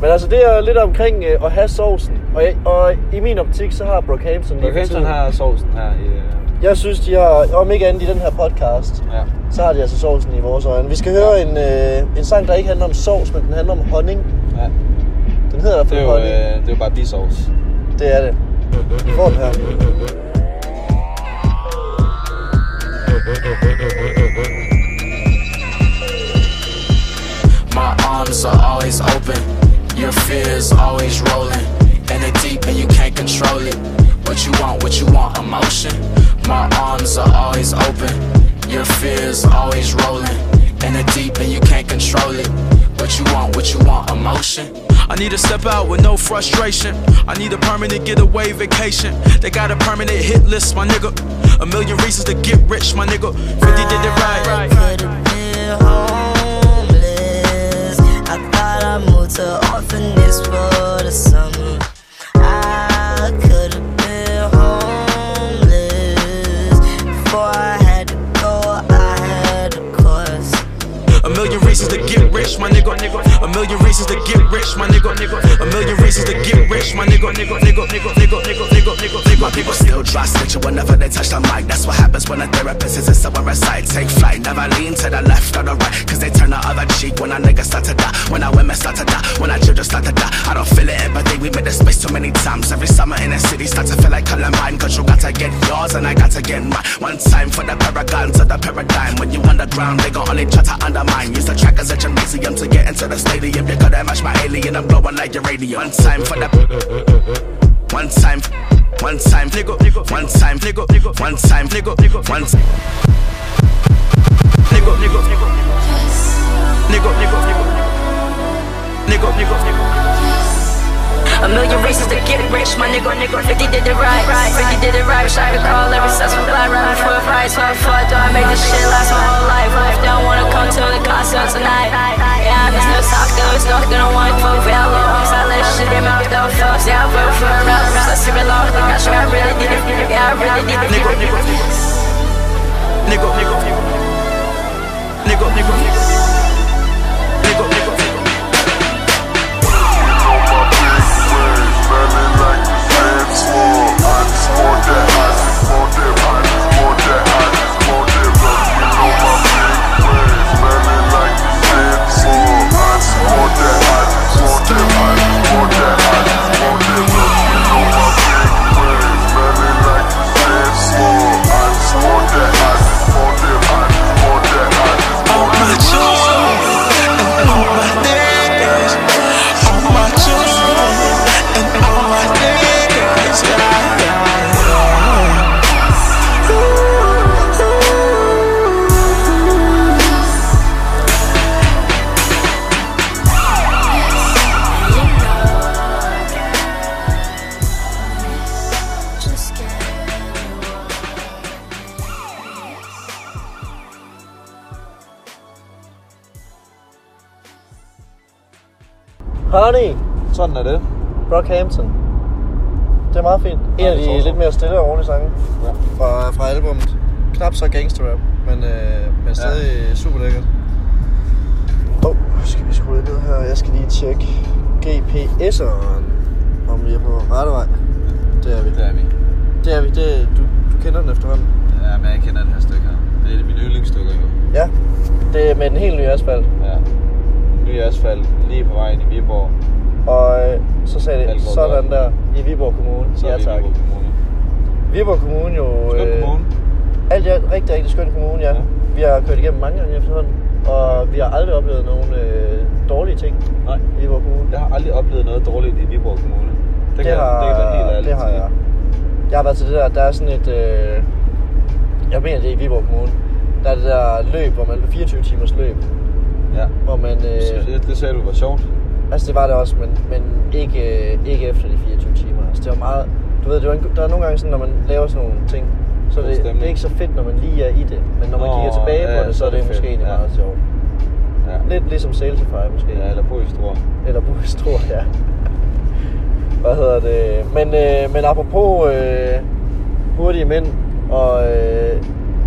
Men altså, det er lidt omkring øh, at have sovsen. Og, og i min optik, så har Brockhampton Brockhampton har sovsen her i... øh, Jeg synes, de har, om ikke andet i den her podcast, Ja. så har de altså sovsen i vores øjne. Vi skal høre en, øh, en sang, der ikke handler om sovs, men den handler om honning. ja. Den hedder i hvert Det fald er jo, honning. øh, det er jo bare bisauce. Det er det. Vi får den her. My arms are always open. Your fears always rolling. In the deep and you can't control it. What you want, what you want, emotion. My arms are always open. Your fears always rolling. In the deep and you can't control it. What you want, what you want, emotion. I need to step out with no frustration. I need a permanent getaway vacation. They got a permanent hit list, my nigga. A million reasons to get rich, my nigga. 50 did it right. Could've been homeless. I thought I moved to orphanage for the summer. I could've rich, my nigga. A million reasons to get rich, my nigga. A million reasons to get rich, my nigga. Nigga, nigga, nigga, nigga, nigga, nigga, nigga, nigga, My people still dry snitching whenever they touch the mic. That's what happens when a therapist isn't somewhere aside. Take flight, never lean to the left or the right. Cause they turn the other cheek when our niggas start to die. When our women start to die. When our children start to die. I don't feel it, empathy. We made this space too many times. Every summer in the city start to feel like Columbine. Cause you got to get yours and I got to get mine. One time for the paragons of the paradigm. When you underground, they gon' only try to undermine. Use the track as a gymnasium to get into the stadium. You couldn't match my alien. I'm blowing like uranium. One time for the. One time, one time, nigga, nigga, one time, nigga, nigga, one time, nigga, nigga, one time, nigga, nigga, nigga, nigga, nigga, nigga, nigga, nigga. A million reasons to get rich, my nigga, nigga. 50 did it right, 50 did it right. Wish I could call every successful fly running for a price. What fuck do I make this shit last my whole life? They don't wanna come to the concert tonight? Yeah, I'm still talking, it's not gonna want to move out long. So I let shit in my mouth, don't fuck. Yeah, I vote for a rap, I see it long. I sure I really did it. Yeah, I really did it. Nigga, nigga, nigga, nigga, nigga, nigga, nigga, I just more than Honey, Sådan er det. Brockhampton. Det er meget fint. En af de lidt mere stille og rolige sange Ja. fra, fra albummet. Knap så gangsterrap, men, øh, men stadig ja. super lækkert. Åh, oh, skal vi skrue lidt ned her. Jeg skal lige tjekke GPS'eren, om vi er på rette vej. Det er vi. Det er vi. Det er vi. Det, du, du kender den efterhånden. Ja, men jeg kender det her stykke her. Det er et af mine yndlingsstykker jo. Ja. Det er med den helt nye asfalt. Ja. Ny asfalt lige på vejen i Viborg. Og øh, så sagde det sådan Kommune. der i Viborg Kommune. Så ja i tak. Viborg Kommune. Viborg Kommune jo... Skøn kommune. Alt er rigtig, rigtig skøn kommune, ja. Ja. Vi har kørt igennem mange gange efterhånden. Og vi har aldrig oplevet nogen øh, dårlige ting Nej. i Viborg Kommune. Jeg har aldrig oplevet noget dårligt i Viborg Kommune. Det, det, kan, har, det kan være helt ærlig det har jeg. Jeg har været til det der, der er sådan et, øh, jeg mener det er i Viborg Kommune, der er det der løb, hvor man, 24 timers løb, Ja. hvor man, øh, Det, det sagde du var sjovt. altså det var det også, men, men ikke, ikke efter de 24 timer. Altså det var meget, du ved, det var en, der er nogle gange sådan, når man laver sådan nogle ting, så det, det er ikke så fedt, når man lige er i det, men når man Nå, kigger tilbage ja, på det, så er det, fedt. måske egentlig Ja. meget sjovt. Ja. Lidt ligesom Salesify måske. Ja, eller Struer. Eller Struer, ja. Hvad hedder det? Men, øh, men apropos øh, hurtige mænd og øh,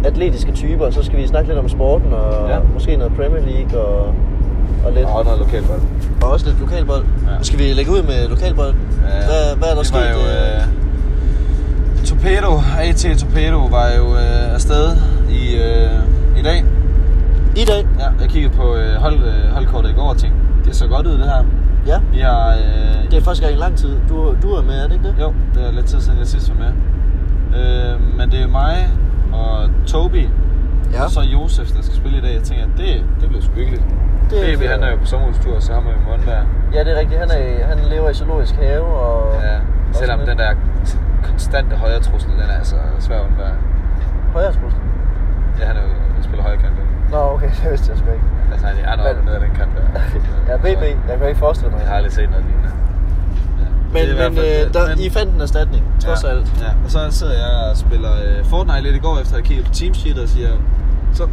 atletiske typer, så skal vi snakke lidt om sporten og Ja. måske noget Premier League og, og lidt. Og noget lokalbold. Og også lidt lokalbold. Ja. Skal vi lægge ud med lokalbold? Ja, hvad, hvad er der det sket? Jo, øh, øh, Torpedo, AT Torpedo var jo øh, afsted i, øh, i dag. I dag? Ja, jeg kiggede på øh, hold, øh, holdkortet i går og tænkte, det så godt ud det her. Ja. Vi har... Øh, Det er første gang i lang tid. Du, du er med, er det ikke det? Jo, det er lidt tid siden jeg sidst var med. Øh, men det er mig og Toby, Ja. og så Josef, der skal spille i dag. Jeg tænker, det, det bliver sgu hyggeligt. Det er- Baby, han er jo på sommerhustur, er jo Måndvær. Ja, det er rigtigt. Han, er, han lever i zoologisk have og... Ja, selvom den der konstante højre trussel, den er altså svær at undvære. Højre trussel. Ja, han er jo, spiller højre kant. Nå, okay, det vidste jeg sgu ikke. Altså, han er nok nede af den kant der. Ja, BB. Jeg kan ikke forestille mig. Jeg har aldrig set noget lignende. Men, Det er men, fald- øh, der, men- I fandt en erstatning, trods ja, alt. Ja, og så sidder jeg og spiller øh, Fortnite lidt i går, efter at have kigget på Teamsheet og siger, så, åh,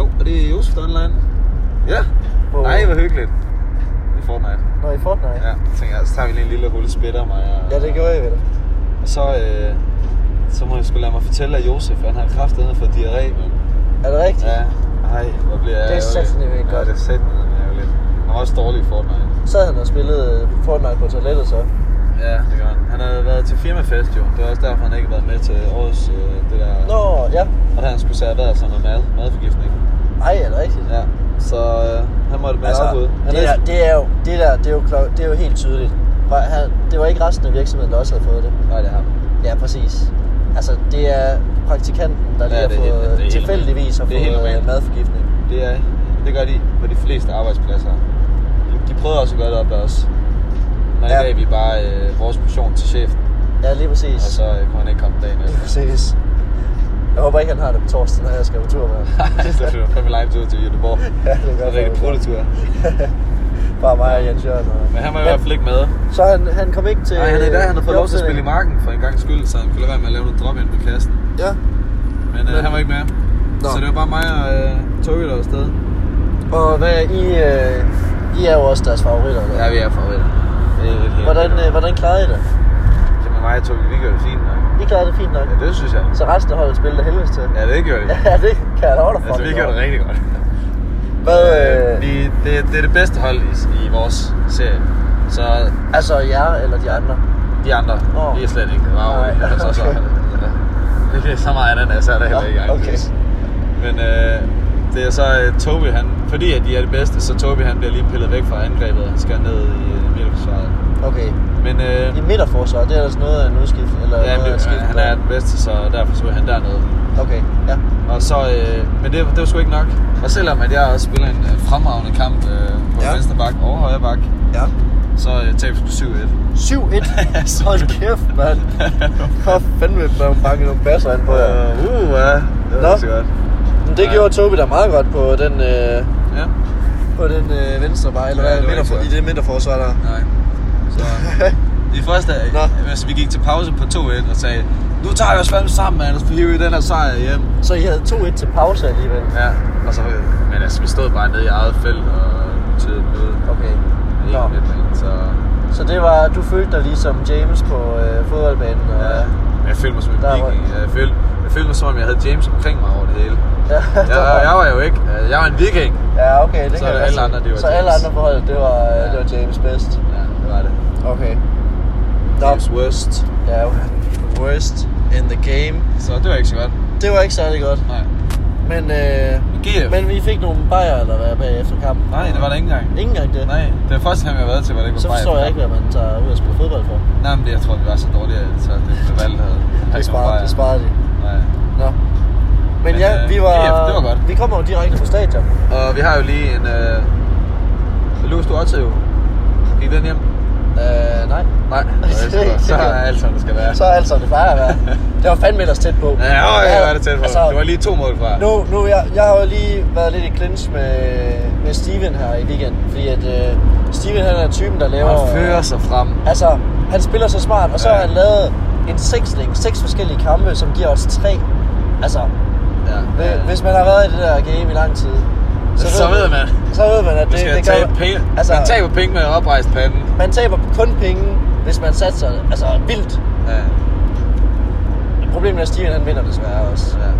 oh, er det Josef der online? Ja. På- Nej, hvor hyggeligt. I Fortnite. Nå, i Fortnite? Ja, så tænker jeg, så tager vi lige en lille rulle spætter mig. Og, Ja, det gjorde jeg ved det. Og så, øh, så må jeg skulle lade mig fortælle, at Josef, han har kraftedeme for diarré, men Er det rigtigt? ja, ej, hvor bliver jeg Det er ærgerlig. satme ikke Ja, godt. det er ærgerligt. Han var også dårlig i Fortnite. Sad han og spillede Fortnite på toilettet så? Ja, det gør han. Han havde været til firmafest jo. Det var også derfor, han ikke har været med til årets øh, det der... Nå, ja. Og der han skulle serveret sådan noget mad, madforgiftning. Ej, er det rigtigt? Ja, så øh, han måtte med Altså, afbud. Han det, er, der, det, er jo, det der, det er jo, klok, det er jo helt tydeligt. For han, det var ikke resten af virksomheden, der også havde fået det. Nej, det er ham. Ja, præcis. Altså, det er praktikanten, der lige Ja, har det helt- det fået helt tilfældigvis har er fået øh, madforgiftning. Det, er, det gør de på de fleste arbejdspladser. De, de prøvede også at gøre det op af os. Når Ja. gav vi bare øh, vores portion til chefen, Ja, lige præcis. og så øh, kunne han ikke komme dagen Lige efter. præcis. Jeg håber ikke, han har det på torsdag, når jeg skal på tur med ham. det flytter fandme langt ud til Göteborg. Ja, det gør Det er rigtig fandme. pruttetur. Bare mig og Jens Jørgen. Og... Men han var i hvert fald ikke med. Så han, han kom ikke til... Nej, han er dag, han har fået lov til at spille i marken for en gang skyld, så han kunne lade være med at lave noget drop ind på kassen. Ja. Men, øh, Men- han var ikke med. Nå. Så det var bare mig og øh, Toge, der var afsted. Og hvad, I, øh, I er jo også deres favoritter. Eller? Ja, vi er favoritter. Det er helt Hvordan, øh, hvordan klarede I det? Med mig og Toge, vi gør det fint nok. I klarede det fint nok. Ja, det synes jeg. Så resten af holdet spillede helvedes til. Ja, det gør det. Ja, det kan jeg da holde for. Altså, vi gør det rigtig godt. Hvad, øh, vi, det, det er det bedste hold i, i vores serie. Så altså jer eller de andre? de andre, Åh. vi er slet ikke. Wow, Nej, Nej, så, så, okay. det er så meget ananas er der heller ikke. Okay. Men øh, det er så uh, Toby, han, fordi at de er det bedste, så Toby han bliver lige pillet væk fra angrebet og skal ned i uh, midterforsvaret. Okay. Men øh, I midterforsvar, det er altså noget af en udskift? Eller ja, noget af men, et skift, han er den bedste, så derfor så er han dernede. Okay, ja. Og så, øh, men det, det var sgu ikke nok. Og selvom at jeg også spiller en øh, fremragende kamp øh, på Ja. ja. venstre bak og højre bak, Ja. så øh, tabte vi sgu 7-1. 7-1. Hold kæft, mand. Hvor fanden vil man banke nogle basser ind på jer? Uh, uh, ja. Det Nå. var så godt. Men det Ja. gjorde Tobi da meget godt på den, øh, Ja. på den øh, venstre bare, eller Ja, hvad, det midterfor, i det midterforsvar der. Nej. Så i første, Nå. altså, vi gik til pause på 2-1 og sagde, nu tager vi os fandme sammen, mand, og så hiver vi den her sejr hjem. Så I havde 2-1 til pause alligevel? Ja, og så, men altså, vi stod bare nede i eget felt og til møde. Okay. Nå. midtbanen, så Så det var, du følte dig ligesom James på øh, fodboldbanen? Og, ja. Jeg følte mig som en viking. Jeg følte, jeg følte mig som om, jeg havde James omkring mig over det hele. Ja, Jeg, jeg var jo ikke, jeg var en viking. ja okay, det Så kan alle andre, det var Så alle James. andre på holdet, det var, ja. Det var James bedst? Ja, det var det. Okay. Nå, James worst. ja, worst in the game. Så det var ikke så godt. Det var ikke særlig godt. Nej. Men, øh, GF. men vi fik nogle bajer eller hvad bagefter kampen. Nej, det var der ikke engang. Ingen gang det. Nej, det er første gang, jeg har været til, hvor det ikke var Så forstår jeg ikke, hvad man tager ud og spille fodbold for. Nej, men det, jeg tror, vi var så dårlige, så det, det valgte havde. Det det sparede de. Nej. Nå. Men, Men, ja, øh, vi var, GF, det var godt. vi kommer jo direkte fra stadion. Og vi har jo lige en... Øh, Louis, du også jo. Gik den hjem? Øh, nej. Nej, så, så er alt, som det skal være. Så er alt, som det plejer at være. Det var fandme ellers tæt på. Ja, ja, ja, var det tæt på. Altså, det var lige to mål fra. Nu, nu jeg, jeg har jo lige været lidt i clinch med, med Steven her i weekenden, fordi at øh, Steven han er typen, der laver... Og fører sig frem. Altså, han spiller så smart, og så Ja. har han lavet en seksling, seks forskellige kampe, som giver os tre. Altså, Ja, ja. hvis man har været i det der game i lang tid, Så ved man. Så ved man, at det, skal det tabe gør, penge. Altså, Man taber penge med at oprejse panden. man taber kun penge, hvis man satser altså, vildt. Ja, Problemet er, at Steven han vinder desværre også. ja,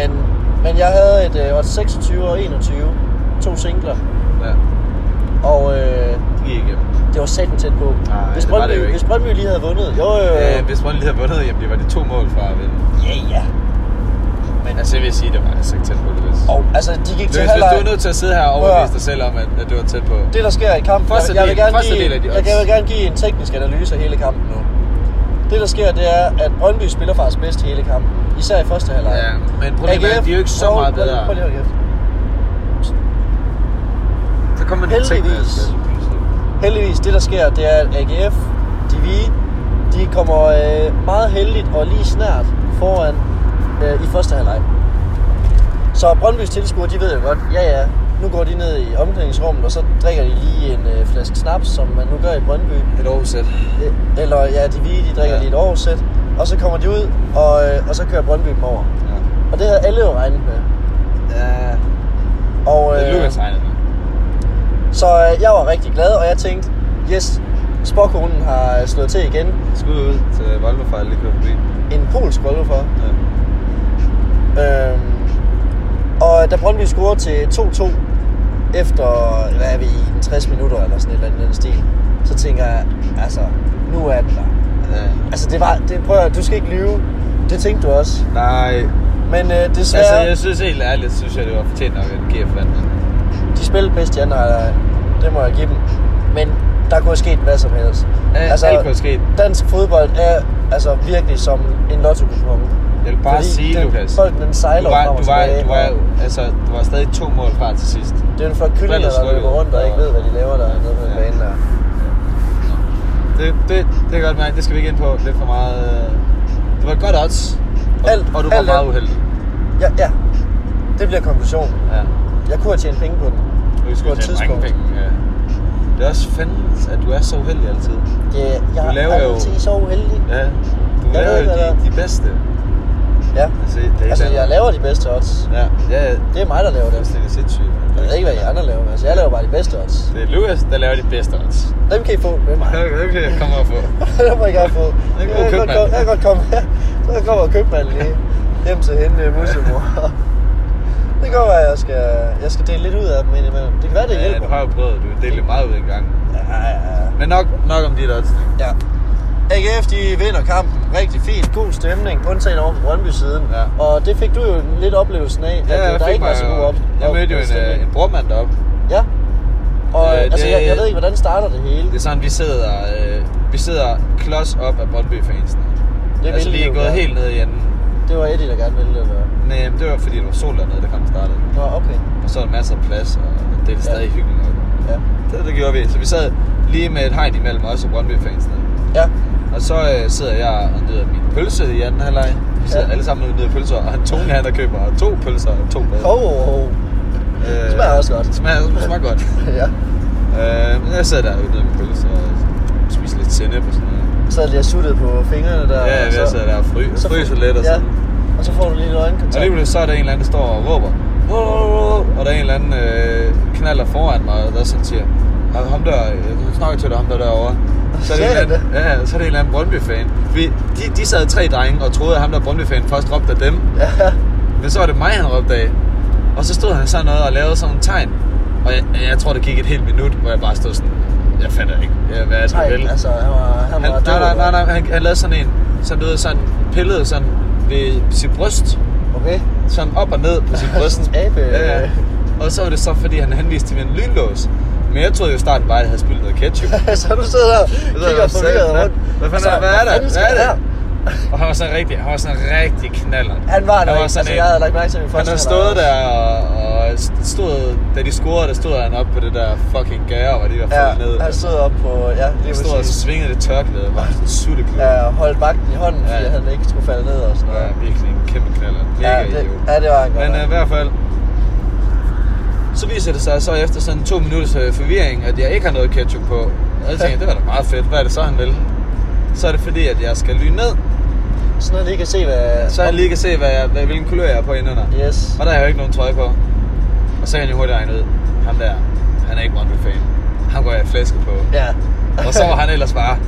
Men, men jeg havde et øh, odds 26 og 21. To singler. ja. Og øh, Det gik igennem. det var satan tæt på. Nej, hvis, det det Brøndby, hvis Brøndby lige havde vundet. Jo, jo, jo. Øh, hvis Brøndby havde vundet, jamen det var de to mål fra at vinde. Ja, ja. Men altså, jeg vil sige, det var altså ikke tæt på det, hvis. Og altså, de gik til Hvis, hvis halvleg. du er nødt til at sidde her og overbevise dig selv om, at, at det var tæt på. Det, der sker i kampen, Første jeg, jeg, vil gerne give, del de jeg, jeg vil gerne give en teknisk analyse af hele kampen nu. Det, der sker, det er, at Brøndby spiller faktisk bedst hele kampen. Især i første halvleg. Ja, men problemet er, de er jo ikke så meget bedre. Prøv lige at. Så kommer man Heldigvis. Heldigvis, det der sker, det er, at AGF, de, vi, de kommer øh, meget heldigt og lige snart foran øh, i første halvleg. Så Brøndbys tilskuere, de ved jo godt, ja ja, nu går de ned i omklædningsrummet, og så drikker de lige en øh, flaske snaps, som man nu gør i Brøndby. Et oversæt. Øh, Eller ja, de vi, de drikker Ja. lige et årsæt, og så kommer de ud, og, øh, og så kører Brøndby dem over. Ja. Og det havde alle jo regnet med. Ja, Og, det øh, Lukas regnet med. Så øh, jeg var rigtig glad, og jeg tænkte, yes, sporkonen har slået til igen. Skud ud til Volvo for at lige køre forbi. En polsk Volvo for. Ja. Øhm, og da Brøndby scorede til 2-2, efter, hvad er vi, i den 60 minutter eller sådan et eller andet stil, så tænker jeg, altså, nu er den der. ja. Altså, det var, det, prøv at, du skal ikke lyve. Det tænkte du også. Nej, Men øh, desværre, altså jeg synes helt ærligt, synes jeg, det var fortjent nok, at GF vandt. de spillede bedst i halvleg. Det må jeg give dem. Men der kunne have sket hvad som helst. Ja, altså, alt kunne have sket. dansk fodbold er altså virkelig som en lotto Jeg vil bare Fordi sige, den- Lukas. bolden, den sejler du var, du var, du var, altså, du var stadig to mål fra til sidst. Det er en flok kyllinger, der løber rundt og ikke ved, hvad de laver der nede på Ja. bane der. Det, det, det kan godt mærke, det skal vi ikke ind på. Lidt for meget... øh, Det var et godt odds. Og, Alt- og du var alt meget er- uheldig. Ja, ja. Det bliver konklusionen. Ja. Jeg kunne have tjent penge på den. På vi et tjene mange penge. Ja. Det er også fandme, at du er så uheldig altid. Det, jeg Du laver er jo- altid så uheldig. Ja. Du Jeg laver jo de, de bedste. Ja. Altså, det er Altså, jeg laver de bedste odds. Ja, ja. Det er mig, der laver Det er det. fuldstændig sindssygt. Jeg ved ikke, hvad I andre laver. Altså, jeg laver bare de bedste odds. Det er Lukas, der laver de bedste odds. Dem kan I få med mig. Det kan jeg komme og få. det må I gerne få. Det er en god jeg, kan godt, jeg kan godt komme. Så kommer købmanden lige hjem til hende, øh, musemor. Det kan godt være, at jeg skal, jeg skal dele lidt ud af dem indimellem. Det kan være, det Ja, hjælper. du har jo prøvet, du delte meget ud en gang. Ja, ja, ja. Men nok, nok om dit odds. ja. AGF, de vinder kampen rigtig fint. God stemning, undtagen over på Brøndby-siden. Ja. Og det fik du jo lidt oplevelsen af, at Ja, der ikke var så god op. Jeg mødte jo en, øh, en brormand deroppe. Ja. Og Øh, altså, det- jeg, jeg ved ikke, hvordan starter det hele. Det er sådan, vi sidder, øh, vi sidder klods op af Brøndby-fansene. Det altså, vi er gået helt ned i enden. Det var Eddie, der gerne ville det. Eller? Nej, men det var fordi, det var sol dernede, der kom startet. Nå, okay. Og så er der masser af plads, og det er Ja. stadig hyggeligt nok. Ja. Det, det gjorde vi. Så vi sad lige med et hegn imellem os og Brøndby-fansene. Ja. Og så øh, sidder jeg og nyder min pølse i anden halvleg. Vi sidder Ja. alle sammen og nyder pølser, og han Tone han der køber to pølser og to brød. Hov, hov, hov. Øh, smager også godt. Smager, smager godt. ja. øh, men jeg sidder der og nyder min pølse og spiser lidt sennep og sådan noget. Så lige og suttet på fingrene der. Ja, og jeg sidder der og fry, så- fryser lidt og ja. sådan. Og så får du lige Og øjenkontakt. lige pludselig så er der en eller anden, der står og råber. Og der er en eller anden øh, knaller foran mig, der sådan siger, "Ah, ham der, jeg snakker til dig, ham der derovre. Så er det, en Sagde eller anden, ja, så er det en eller anden Brøndby-fan. Vi, de, de sad tre drenge og troede, at ham der Brøndby-fan først råbte af dem. Ja. Men så var det mig, han råbte af. Og så stod han sådan noget og lavede sådan en tegn. Og jeg, jeg tror, det gik et helt minut, hvor jeg bare stod sådan, jeg fatter ikke, ja, hvad er det, Nej, vil? altså, han var, han Han, var nej, nej, nej, nej, han, han lavede sådan en, sådan noget, sådan pillede sådan ved sit bryst. Okay. Sådan op og ned på sin bryst. Abe. Ja, ja. Og så var det så, fordi han henviste til min lynlås. Men jeg troede jo i starten bare, at jeg havde spildt noget ketchup. så du sidder der og kigger hvad forvirret rundt. Hvad fanden Altså, er- hvad er der? Hvad er det? her? Og han var sådan rigtig, han var sådan rigtig knaller. Han var der Han ikke. Altså, jeg havde lagt mærke til min Han første har halvleg stået der, og, og stod, da de scorede, der stod han op på det der fucking gære, hvor de var Ja, faldet ned. han stod op på, ja, Han lige stod og svingede det tørklæde, var sådan sutteklud. Ja, og holdt vagten i hånden, fordi Ja. han ikke skulle falde ned og sådan Ja, noget. virkelig en kæmpe knaller. Mega Ja, det, ja, det var han godt. Men øh, i hvert fald, så viser det sig så efter sådan to minutters øh, forvirring, at jeg ikke har noget ketchup på. Og jeg tænker, det var da meget fedt. Hvad er det så, han vil? Så er det fordi, at jeg skal lyne ned, Sådan at lige kan se, hvad... så jeg lige kan se, hvad jeg, hvad, hvilken kulør jeg er på indenunder. Yes. Og der er jeg jo ikke nogen trøje på. Og så kan jeg jo hurtigt regne ud, ham der, han er ikke Brøndby-fan. Han går jeg flæske på. Ja. Og så var han ellers bare,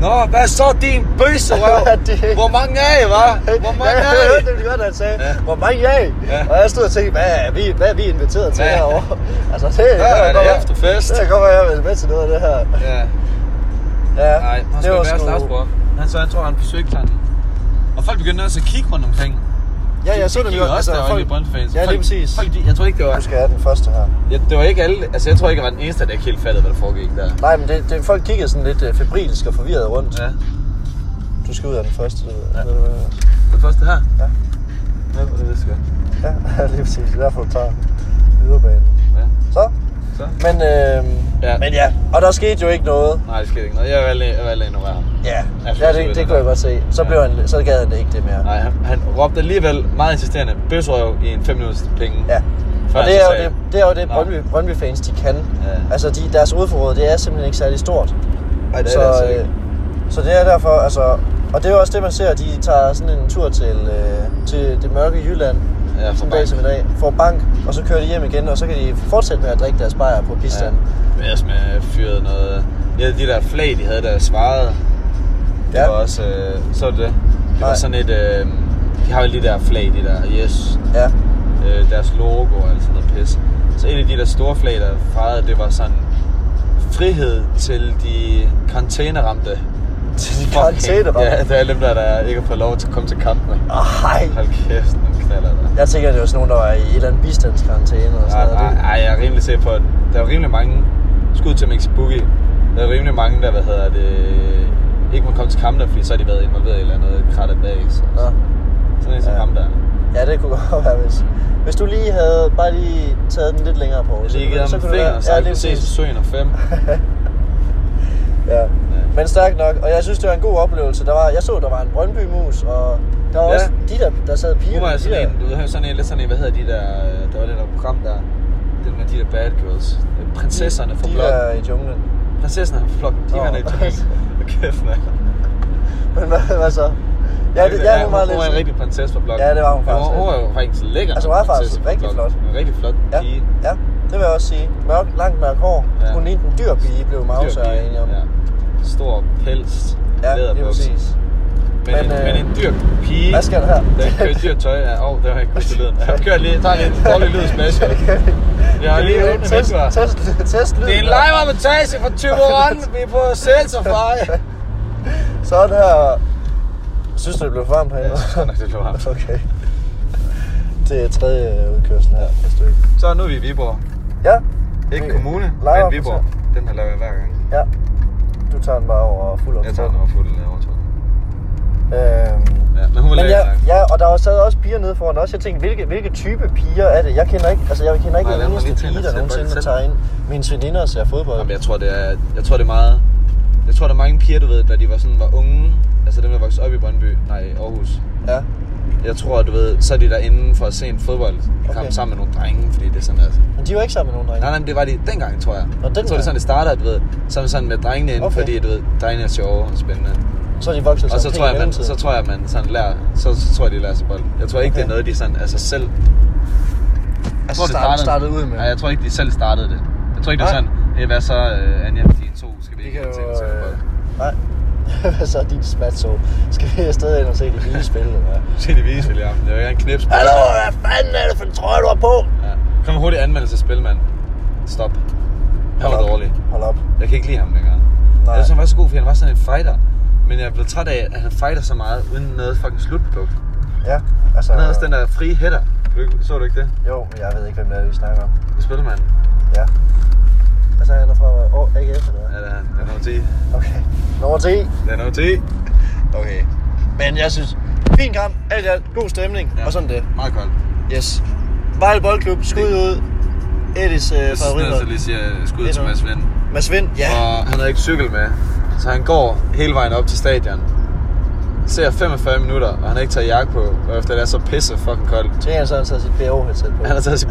Nå, hvad så din bøsserøv? Det- Hvor mange er I, hva'? Hvor mange ja, er jeg I? hørte det godt, han sagde. Ja. Hvor mange af? Ja. Og jeg stod og tænkte, hvad er vi, hvad er vi inviteret til Ja. herovre? Altså, det, Ja, det er det være- efterfest? Det være, jeg vil med til noget af det her. Ja, Ja, nej, han det skal var sgu- slagsbror. Han så, jeg tror, han forsøgte han. Og folk begyndte også at kigge rundt omkring. Ja, jeg så De det jo. også, der var folk, Brøndby-fans. Ja, lige præcis. Folk, de, jeg tror ikke, det var... Du skal have den første her. Ja, det var ikke alle... Altså, jeg tror ikke, jeg var den eneste, der ikke helt fattede, hvad der foregik der. Nej, men det, det, folk kiggede sådan lidt uh, febrilsk og forvirret rundt. Ja. Du skal ud af den første. Ja. Ja. Ved du hvad? Det første her? Ja. Ja, det vidste jeg. Ja, lige præcis. Det er derfor, du tager yderbanen. Ja. Så. Så? Men, øh, Ja. men ja, og der skete jo ikke noget. Nej, det skete ikke noget. Jeg valgte, jeg valgte at ignorere ham. Ja, ja det, det det kunne jeg godt se. Så, Ja. blev han, så gad han det ikke det mere. Nej, han, han råbte alligevel meget insisterende bøsrøv i en 5 minutters penge. Ja. Og det er, jo det, det er jo det. Brøndby, Brøndby fans de kan. Ja. Altså, de, deres udforråd, det er simpelthen ikke særlig stort. Ej, det er så, det altså ikke. øh, så det er derfor, altså... Og det er jo også det, man ser, de tager sådan en tur til, øh, til det mørke Jylland. Ja, sådan en dag som i dag. Får bank, og så kører de hjem igen, og så kan de fortsætte med at drikke deres bajer på pisten. Ja, ellers med fyret noget... Ja, de der flag, de havde, der svarede. Det Ja. var også... Øh, så det det. Det var Nej. sådan et... Øh, de har jo de der flag, de der... Yes. Ja. Øh, deres logo og alt sådan noget pis. Så et af de der store flag, der fejrede, det var sådan... Frihed til de containerramte. Til de karantæneramte? Ja, det er alle dem der, der ikke har fået lov til at komme til kampene. Ej. Hold kæft, nogle knaller der. Jeg tænker, det var sådan nogen, der var i et eller andet bistandskarantæne og sådan Nej, noget. nej, nej, jeg er rimelig sikker på, at der er rimelig mange skud til Mixi Boogie. Der er rimelig mange, der, hvad hedder det, ikke må komme til kampene, fordi så har de været involveret i eller andet krat bag. Så, Nå. sådan en som Ja. ham der. Ja, det kunne godt være, hvis, hvis du lige havde bare lige taget den lidt længere på. Lige givet ham en kunne det være- så jeg lige præcis. søen og fem. Ja. Men stærkt nok, og jeg synes, det var en god oplevelse. Der var, jeg så, der var en Brøndby-mus, og der var Ja. også de der, der sad piger. Nu var jeg de sådan der, en, du ved, sådan en, lidt sådan en, hvad hedder de der, der var det der program der, det med de der bad girls. Prinsesserne fra de blok. der i junglen. Prinsesserne fra blok, de var nede i junglen. Kæft, mand. Men hvad, hvad så? Ja, det, ja, hun var hun lidt... var en rigtig prinsesse fra blok. Ja, det var hun faktisk. Hun, hun var jo faktisk lækker. Altså, hun var faktisk rigtig flot. En rigtig flot ja, pige. ja, det vil jeg også sige. Mørk, langt mørk hår. Ja. Hun lignede en dyr pige, blev Dyr Maus og pige, enige om. Ja. Stor pels. Ja, det er præcis. Men, Men, en, øh, men en dyr pige, Hvad sker der her? der kører dyrt tøj. Ja, åh, oh, det har jeg ikke kunnet lyden. Jeg kører lige, tager lige en dårlig lyd special. Jeg har lige åbnet test, test, test, Det er en live reportage fra Tyberon. Vi er på Selsafari. Sådan her. Synes du, det blev varmt herinde? Jeg synes nok, det blev varmt. Okay. Det er tredje udkørsel her. Ja. Så nu er vi i Viborg. Ja. Ikke Vi- kommune, men Viborg. Den har lavet jeg hver gang. Ja. Du tager den bare over fuld Jeg tager den over fuld overtog. Øhm, Ja, men hun var men lækker. ja, ja, og der var sad også piger nede foran os. Jeg tænkte, hvilke, hvilke type piger er det? Jeg kender ikke, altså jeg kender ikke Nej, en eneste pige, der nogensinde taget ind. Mine veninder ser fodbold. Jamen, jeg tror, det er, jeg tror, det er meget... Jeg tror, der er mange piger, du ved, da de var sådan var unge, altså dem, der voksede op i Brøndby, nej, Aarhus. Ja. Jeg tror, du ved, så er de derinde for at se en fodboldkamp Okay. sammen med nogle drenge, fordi det er sådan, altså... Men de var ikke sammen med nogen drenge. Nej, nej, men det var de dengang, tror jeg. Nå, jeg tror, det er sådan, det starter, du ved, sammen sådan med drengene inde, Okay. fordi, du ved, drengene er sjove og spændende. Så er de vokset Og så tror, jeg, man, så tror jeg, man sådan lærer, så, så tror jeg, de lærer sig bold. Jeg tror ikke, Okay. det er noget, de sådan sig selv... Jeg Altså, tror, det start- startede ud med. Nej, jeg tror ikke, de selv startede det. Jeg tror ikke, det er sådan, hvad så, uh, Anja, de to skal vi ikke kan til jo... at spille bold. Øh, nej. Hvad så din smat så? Skal vi afsted ind og se det lille spil, eller hvad? Se det vise, vil jeg. Jeg vil gerne knipse på Hallo, det. hvad fanden er det for en trøje, du har på? Ja. Kom hurtigt anmeldelse spil, mand. Stop. Han var dårlig. Hold op. Jeg kan ikke lide ham længere. Nej. Jeg synes, han var så god, fordi han var sådan en fighter. Men jeg er blevet træt af, at han fighter så meget, uden noget fucking slutprodukt. Ja, altså... Han havde også den der frie hætter. Så du ikke det? Jo, men jeg ved ikke, hvem det er, vi snakker om. Det spiller man. Ja. Altså, han er fra oh, AGF, eller hvad? Ja, det er han. Det er nummer 10. Okay. Nummer 10. Det er nummer 10. Okay. Men jeg synes, fin kamp, alt i alt, god stemning, ja. Og sådan det. Meget koldt. Yes. Vejle Boldklub, skud ud. Eddies øh, Jeg synes, til lige sige øh, skud til 1-0. Mads Vind. Mads Vind, ja. Og han havde ikke cykel med. Så han går hele vejen op til stadion. Ser 45 minutter, og han har ikke taget jakke på, og efter det er så pisse fucking koldt. Så har han så taget sit BO-headset på. Han har taget sit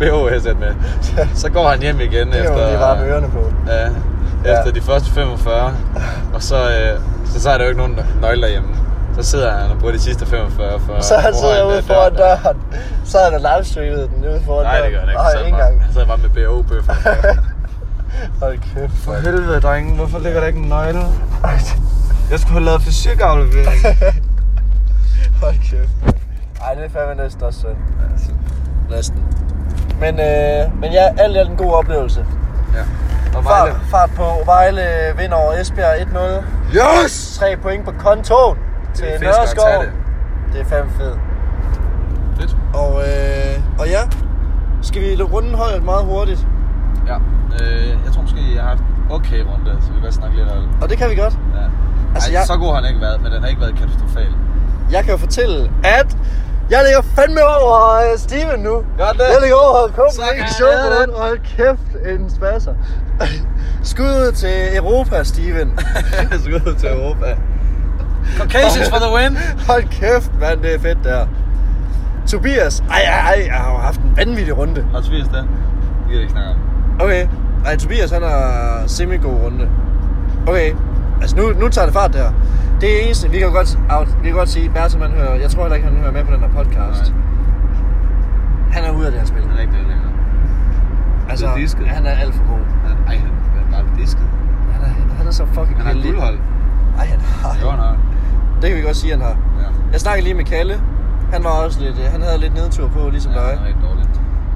BH-headset med. Så går han hjem igen det efter... man lige varme ørerne på. Ja, efter de første 45. Og så, øh, så, så er der jo ikke nogen nøgler hjemme. Så sidder han og bruger de sidste 45 for... Så han sidder ude øh, foran døren. døren. Så havde han livestreamet den ude foran Nej, det gør han ikke. Nej, ikke engang. Han sad bare med BH-bøffer. Hold kæft. For helvede, drenge. Hvorfor ligger der ikke en nøgle? Jeg skulle have lavet fysikaflevering. Hold kæft. Ej, det er fandme næsten også synd. Næsten. Men, øh, men ja, alt er en god oplevelse. ja. Og Vejle. Fart, fart på. Vejle vinder over Esbjerg 1-0. Yes! 3 point på kontoen til Det er Nørreskov. det. Det er fandme fedt. Fedt. Og, øh, og ja, skal vi runde holdet meget hurtigt? Ja. Øh, jeg tror måske, jeg har haft en okay runde, så vi kan snakke lidt om. Og det kan vi godt. Ja. Altså, Ej, jeg- så god har han ikke været, men den har ikke været katastrofal. Jeg kan jo fortælle, at jeg ligger fandme over øh, Steven nu. Gør det? Jeg ligger over Copenhagen kan Show. jeg have det. Hold kæft, en spasser. Skud ud til Europa, Steven. Skud til Europa. Caucasians for the win. Hold kæft, mand, det er fedt der. Tobias, ej, ej, ej, jeg har haft en vanvittig runde. Har Tobias det? Det jeg ikke snakke om. Okay, ej, Tobias han har semi-god runde. Okay, altså nu, nu tager det fart der. Det eneste, vi kan godt, vi kan godt sige, Bertram han hører, jeg tror heller ikke, han hører med på den her podcast. Nej. Han er ude af det her spil. Han er ikke det længere. Altså, Det er disket. han er alt for god. Han, ej, han er bare disket. Han er, han er så fucking Han har et guldhold. Ej, han har. Jo, han har. Det kan vi godt sige, han har. Ja. Jeg snakkede lige med Kalle. Han var også lidt, øh, han havde lidt nedtur på, ligesom Ja, dig. han er rigtig dårlig.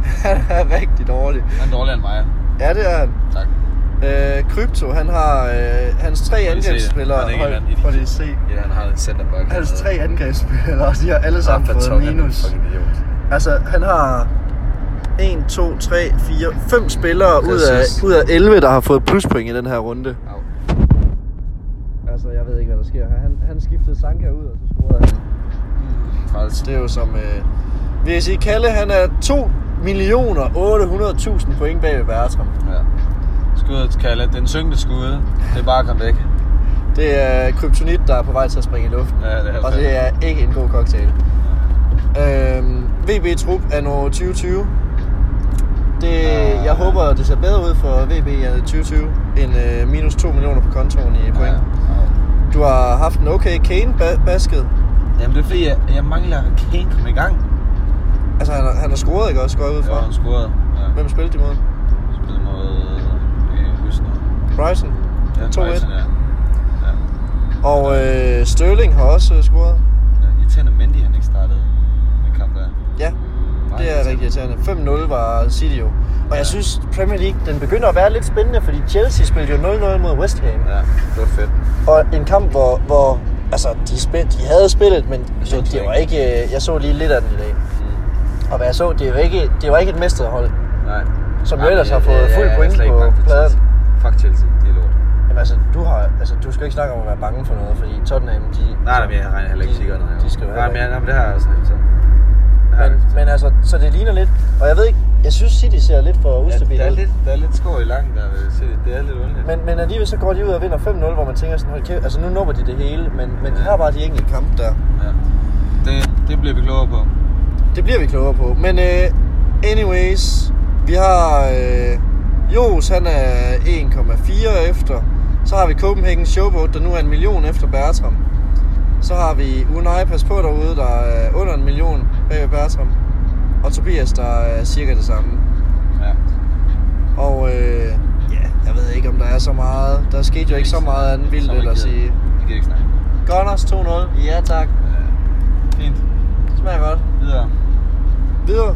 Han er rigtig dårlig. Han er dårligere end mig. Ja, det er han. Tak. Øh, Krypto, han har øh, hans tre angrebsspillere. Han er ikke Hold- at se. Ja, han har en centerback. Hans tre angrebsspillere, de har alle sammen fået minus. Altså, han har 1, 2, 3, 4, 5 spillere ud af, ud af 11, der har fået pluspoint i den her runde. Au. Altså, jeg ved ikke, hvad der sker her. Han, han skiftede Sanka ud, og så scorede han. Træls. Det er jo som... Øh, vil jeg sige, Kalle, han er 2 millioner 800.000 point bag ved Bertram. Ja. Skuddet til Kalle. Den syngende skud. Det er bare at komme væk. Det er kryptonit, der er på vej til at springe i luften. Ja, det er og det er ikke en god cocktail. Øhm, VB Trup er nu 2020. Det, Ah. jeg håber, det ser bedre ud for VB i 2020 end øh, minus 2 millioner på kontoen i point. Ja. Du har haft en okay Kane-basket. Jamen det er fordi, jeg, jeg mangler Kane komme i gang. Altså, han, har- han har scoret, ikke også? Går ud Ja, fra. han scorede. Ja. Hvem spillede de mod? Spillede mod... Jeg kan ikke huske Bryson. Ja, 2-1. Brighton, Ja. Ja. Og øh, Sterling har også øh, scoret. ja. Irriterende Mendy, han ikke startede den kamp der. Ja, det er rigtig irriterende. 5-0 var City jo. Og jeg synes, Premier League, den begynder at være lidt spændende, fordi Chelsea spillede jo 0-0 mod West Ham. Ja, det var fedt. Og en kamp, hvor, hvor altså, de, spil, de havde spillet, men så det, var ikke. ikke... Jeg så lige lidt af den i dag. Mm. Og hvad jeg så, det var ikke, det var ikke et mesterhold. Nej. Som jo Nej, ellers men har fået jeg- fuld jeg point på pladen. Fuck Chelsea, de er lort. Jamen altså, du, har, altså, du skal ikke snakke om at være bange for noget, fordi Tottenham, de... Nej, nej, men jeg regner heller ikke de- sikkert noget. De skal være Nej, men, jeg, nej, men det har jeg også helt men, men altså, så det ligner lidt... Og jeg ved ikke, jeg synes City ser lidt for ja, ustabil der, er lidt, der er lidt skår i langen der, jeg sige. Det er lidt underligt. Men, men alligevel så går de ud og vinder 5-0, hvor man tænker sådan, hold kæft, altså nu nupper de det hele, men, men de har bare de enkelte kampe der. Ja. Det, det bliver vi klogere på. Det bliver vi klogere på. Men uh, anyways, vi har uh, Jos, han er 1,4 efter. Så har vi Copenhagen Showboat, der nu er en million efter Bertram. Så har vi Unai Pas på derude, der er under en million bag Bertram. Og Tobias, der er cirka det samme. Ja. Og øh, ja, jeg ved ikke, om der er så meget. Der skete jo ikke så meget andet vildt, at gider- sige. Vi kan ikke snakke. Gunners 2-0. Ja, tak. Ja. Fint. Smager godt. Videre. Videre.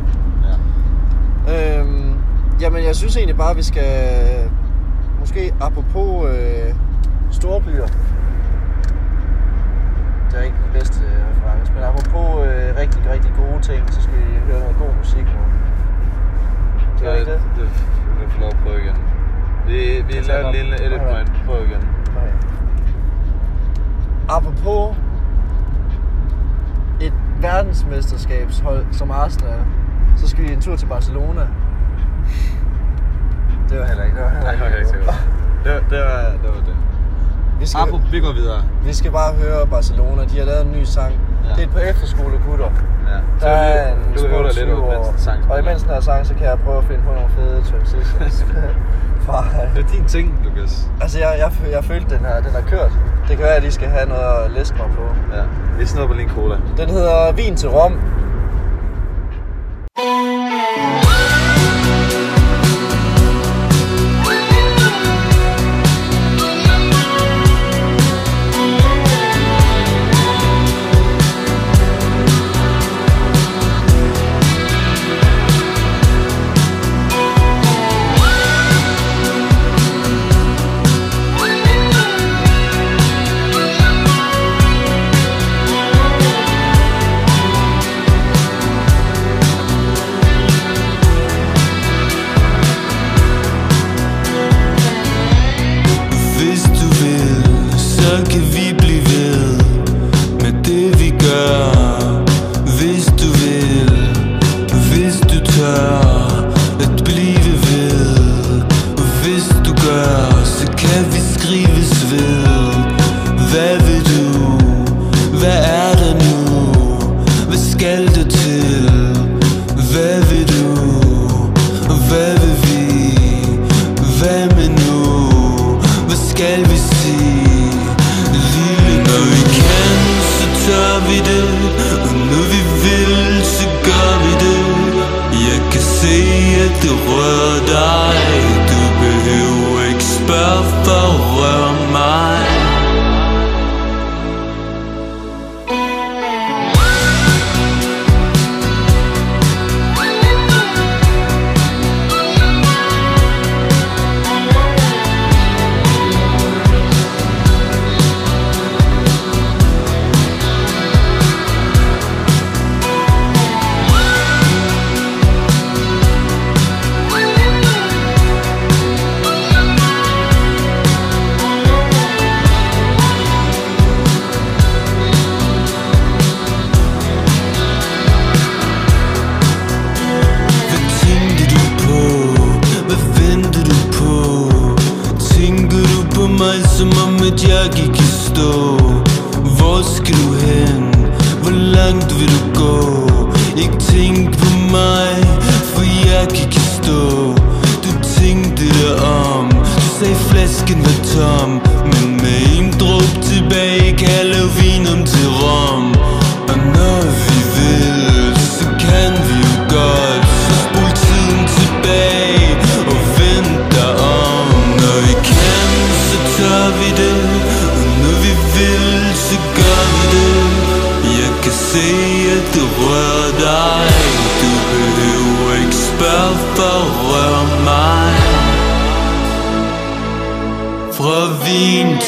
Ja. Øhm, Jamen, jeg synes egentlig bare, at vi skal... Måske apropos øh, store byer. Det er ikke den bedste øh, reference, men apropos øh, rigtig, rigtig gode ting, så skal vi høre noget god musik nu. Gør det, det? Det, det, det får lov at prøve igen. Vi, vi laver en lille edit point. Prøv igen. Nej. Apropos et verdensmesterskabshold som Arsenal, så skal vi en tur til Barcelona det var heller ikke, det var heller Nej, ikke. sikkert. Det, var- det, var, det var det. Vi skal, Apropos, vi går videre. vi skal bare høre Barcelona. De har lavet en ny sang. Ja. Det er et par efterskolegutter. Ja. Så Der er en du kan øve dig lidt ud, 20 mens sang Og imens den her sang, så kan jeg prøve at finde på nogle fede transitions. Fra, Det er din ting, Lukas. altså, jeg, jeg, jeg følte, den her, den har kørt. Det kan være, at de skal have noget at læse mig på. Ja. Vi snupper lige en cola. Den hedder Vin til Rom. Hvis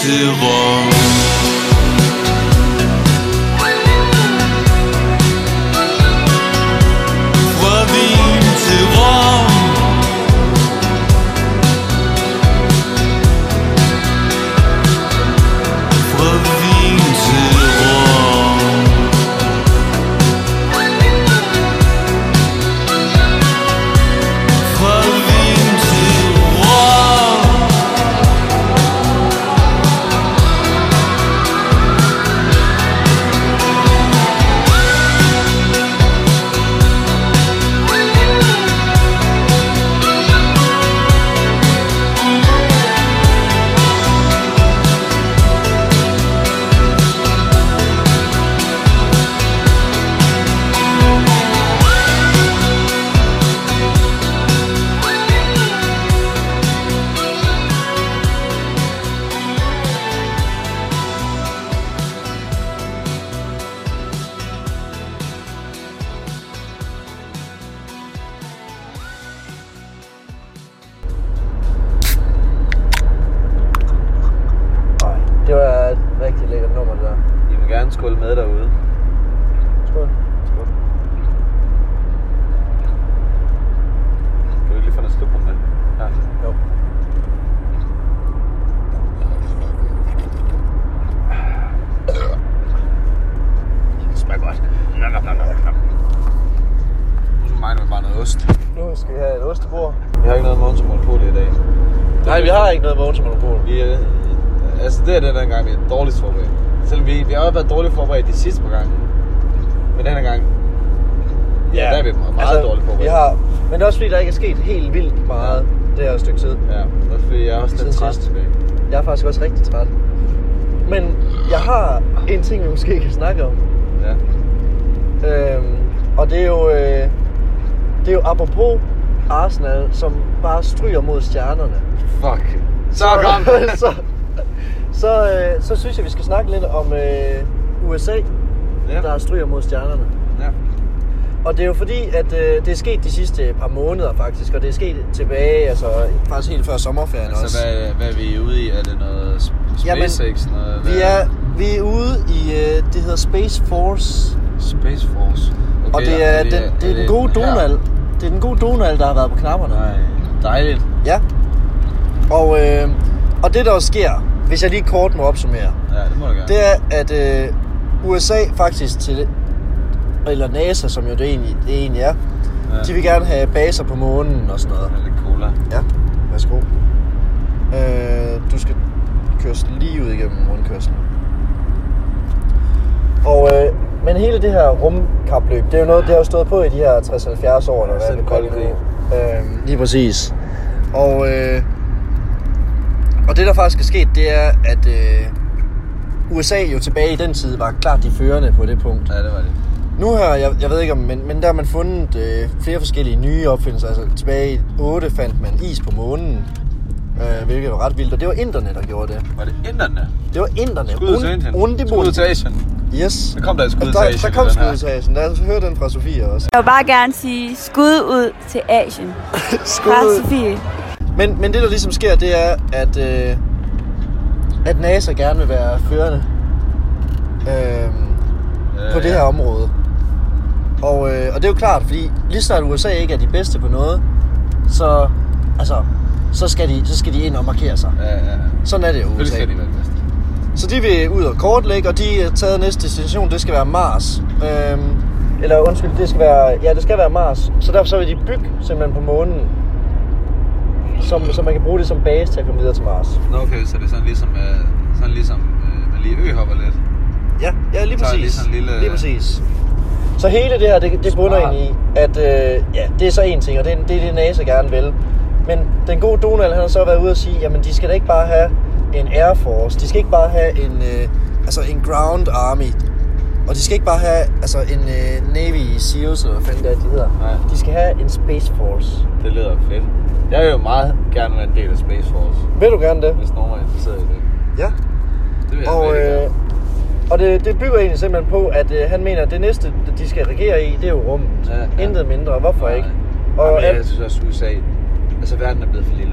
vin til gang, vi er dårligt forberedt. Selvom vi, vi har også været dårligt forberedt de sidste par gange. Men denne gang, ja, der er vi meget altså, dårligt forberedt. Vi har, men det er også fordi, der ikke er sket helt vildt meget det her stykke tid. Ja, det er fordi, jeg er også lidt træt tilbage. Jeg er faktisk også rigtig træt. Men jeg har en ting, vi måske kan snakke om. Ja. Øhm, og det er jo... Øh, det er jo apropos Arsenal, som bare stryger mod stjernerne. Fuck. Så kom det. så, så, øh, så synes jeg, vi skal snakke lidt om øh, USA, Ja. der stryger mod stjernerne. Ja. Og det er jo fordi, at øh, det er sket de sidste par måneder faktisk, og det er sket tilbage, altså faktisk helt før sommerferien Altså, også. hvad, hvad er vi ude i? Er det noget sp- Jamen, SpaceX? noget, Vi er, vi er ude i, øh, det hedder Space Force, Space Force. Okay, og det er, den, det er den gode Donald. Det er den gode Donald, der har været på knapperne. Nej, dejligt. Ja. Og, øh, og det der sker, hvis jeg lige kort må opsummere, Ja, det må du gerne. det er, at øh, USA faktisk til, eller NASA, som jo det egentlig, det egentlig er, Ja. de vil gerne have baser på månen og sådan noget. Ja, lidt cola. Ja, værsgo. Øh, du skal køres lige ud igennem rundkørslen. Og, øh, men hele det her rumkapløb, det er jo noget, det har jo stået på i de her 60-70 år, eller hvad vi den kalder kolde det nu. Øh, lige præcis. Og, øh, og det der faktisk er sket, det er, at øh, USA jo tilbage i den tid var klart de førende på det punkt. Ja, det var det. Nu her, jeg, jeg ved ikke om, men, men der har man fundet øh, flere forskellige nye opfindelser. Altså tilbage i 8 fandt man is på månen, øh, hvilket var ret vildt. Og det var inderne, der gjorde det. Var det inderne? Det var inderne. Skud til Indien. Skud til Asien. Yes. Så kom der et skud Og til der, Asien der kom den her. skudetagen. Lad os høre den fra Sofie også. Jeg vil bare gerne sige skud ud til Asien. Skud. Fra Sofie. Men, men det, der ligesom sker, det er, at, øh, at NASA gerne vil være førende øh, på Øh, det ja. her område. Og, øh, og det er jo klart, fordi lige snart USA ikke er de bedste på noget, så, altså, så, skal de, så skal de ind og markere sig. Ja, ja, ja. Sådan er det jo USA. skal de være bedst. Så de vil ud og kortlægge, og de er taget næste destination, det skal være Mars. Øhm, eller undskyld, det skal være, ja, det skal være Mars. Så derfor så vil de bygge simpelthen på månen, som, så man kan bruge det som base til at komme videre til Mars. Nå, okay, så det er sådan ligesom, øh, sådan ligesom øh, man lige øhopper lidt. Ja, ja lige præcis. lige sådan en lille- Lige præcis. Så hele det her, det, det bunder ind i, at øh, ja, det er så en ting, og det er det, er det NASA gerne vil. Men den gode Donald, han har så været ude og sige, jamen de skal da ikke bare have en Air Force, de skal ikke bare have en, øh, altså en Ground Army, og de skal ikke bare have altså en øh, Navy Seals, eller hvad fanden det er, de hedder. Nej. De skal have en Space Force. Det lyder fedt. Jeg vil jo meget gerne være en del af Space Force, Vil du gerne det? hvis nogen er interesseret i det. Ja. Det vil jeg Og, øh, gerne. og det, det bygger egentlig simpelthen på, at øh, han mener, at det næste, de skal regere i, det er jo rummet. Ja, ja. Intet mindre. Hvorfor Nej. ikke? Og Jamen, alt, jeg synes også, USA... Altså, verden er blevet for lille.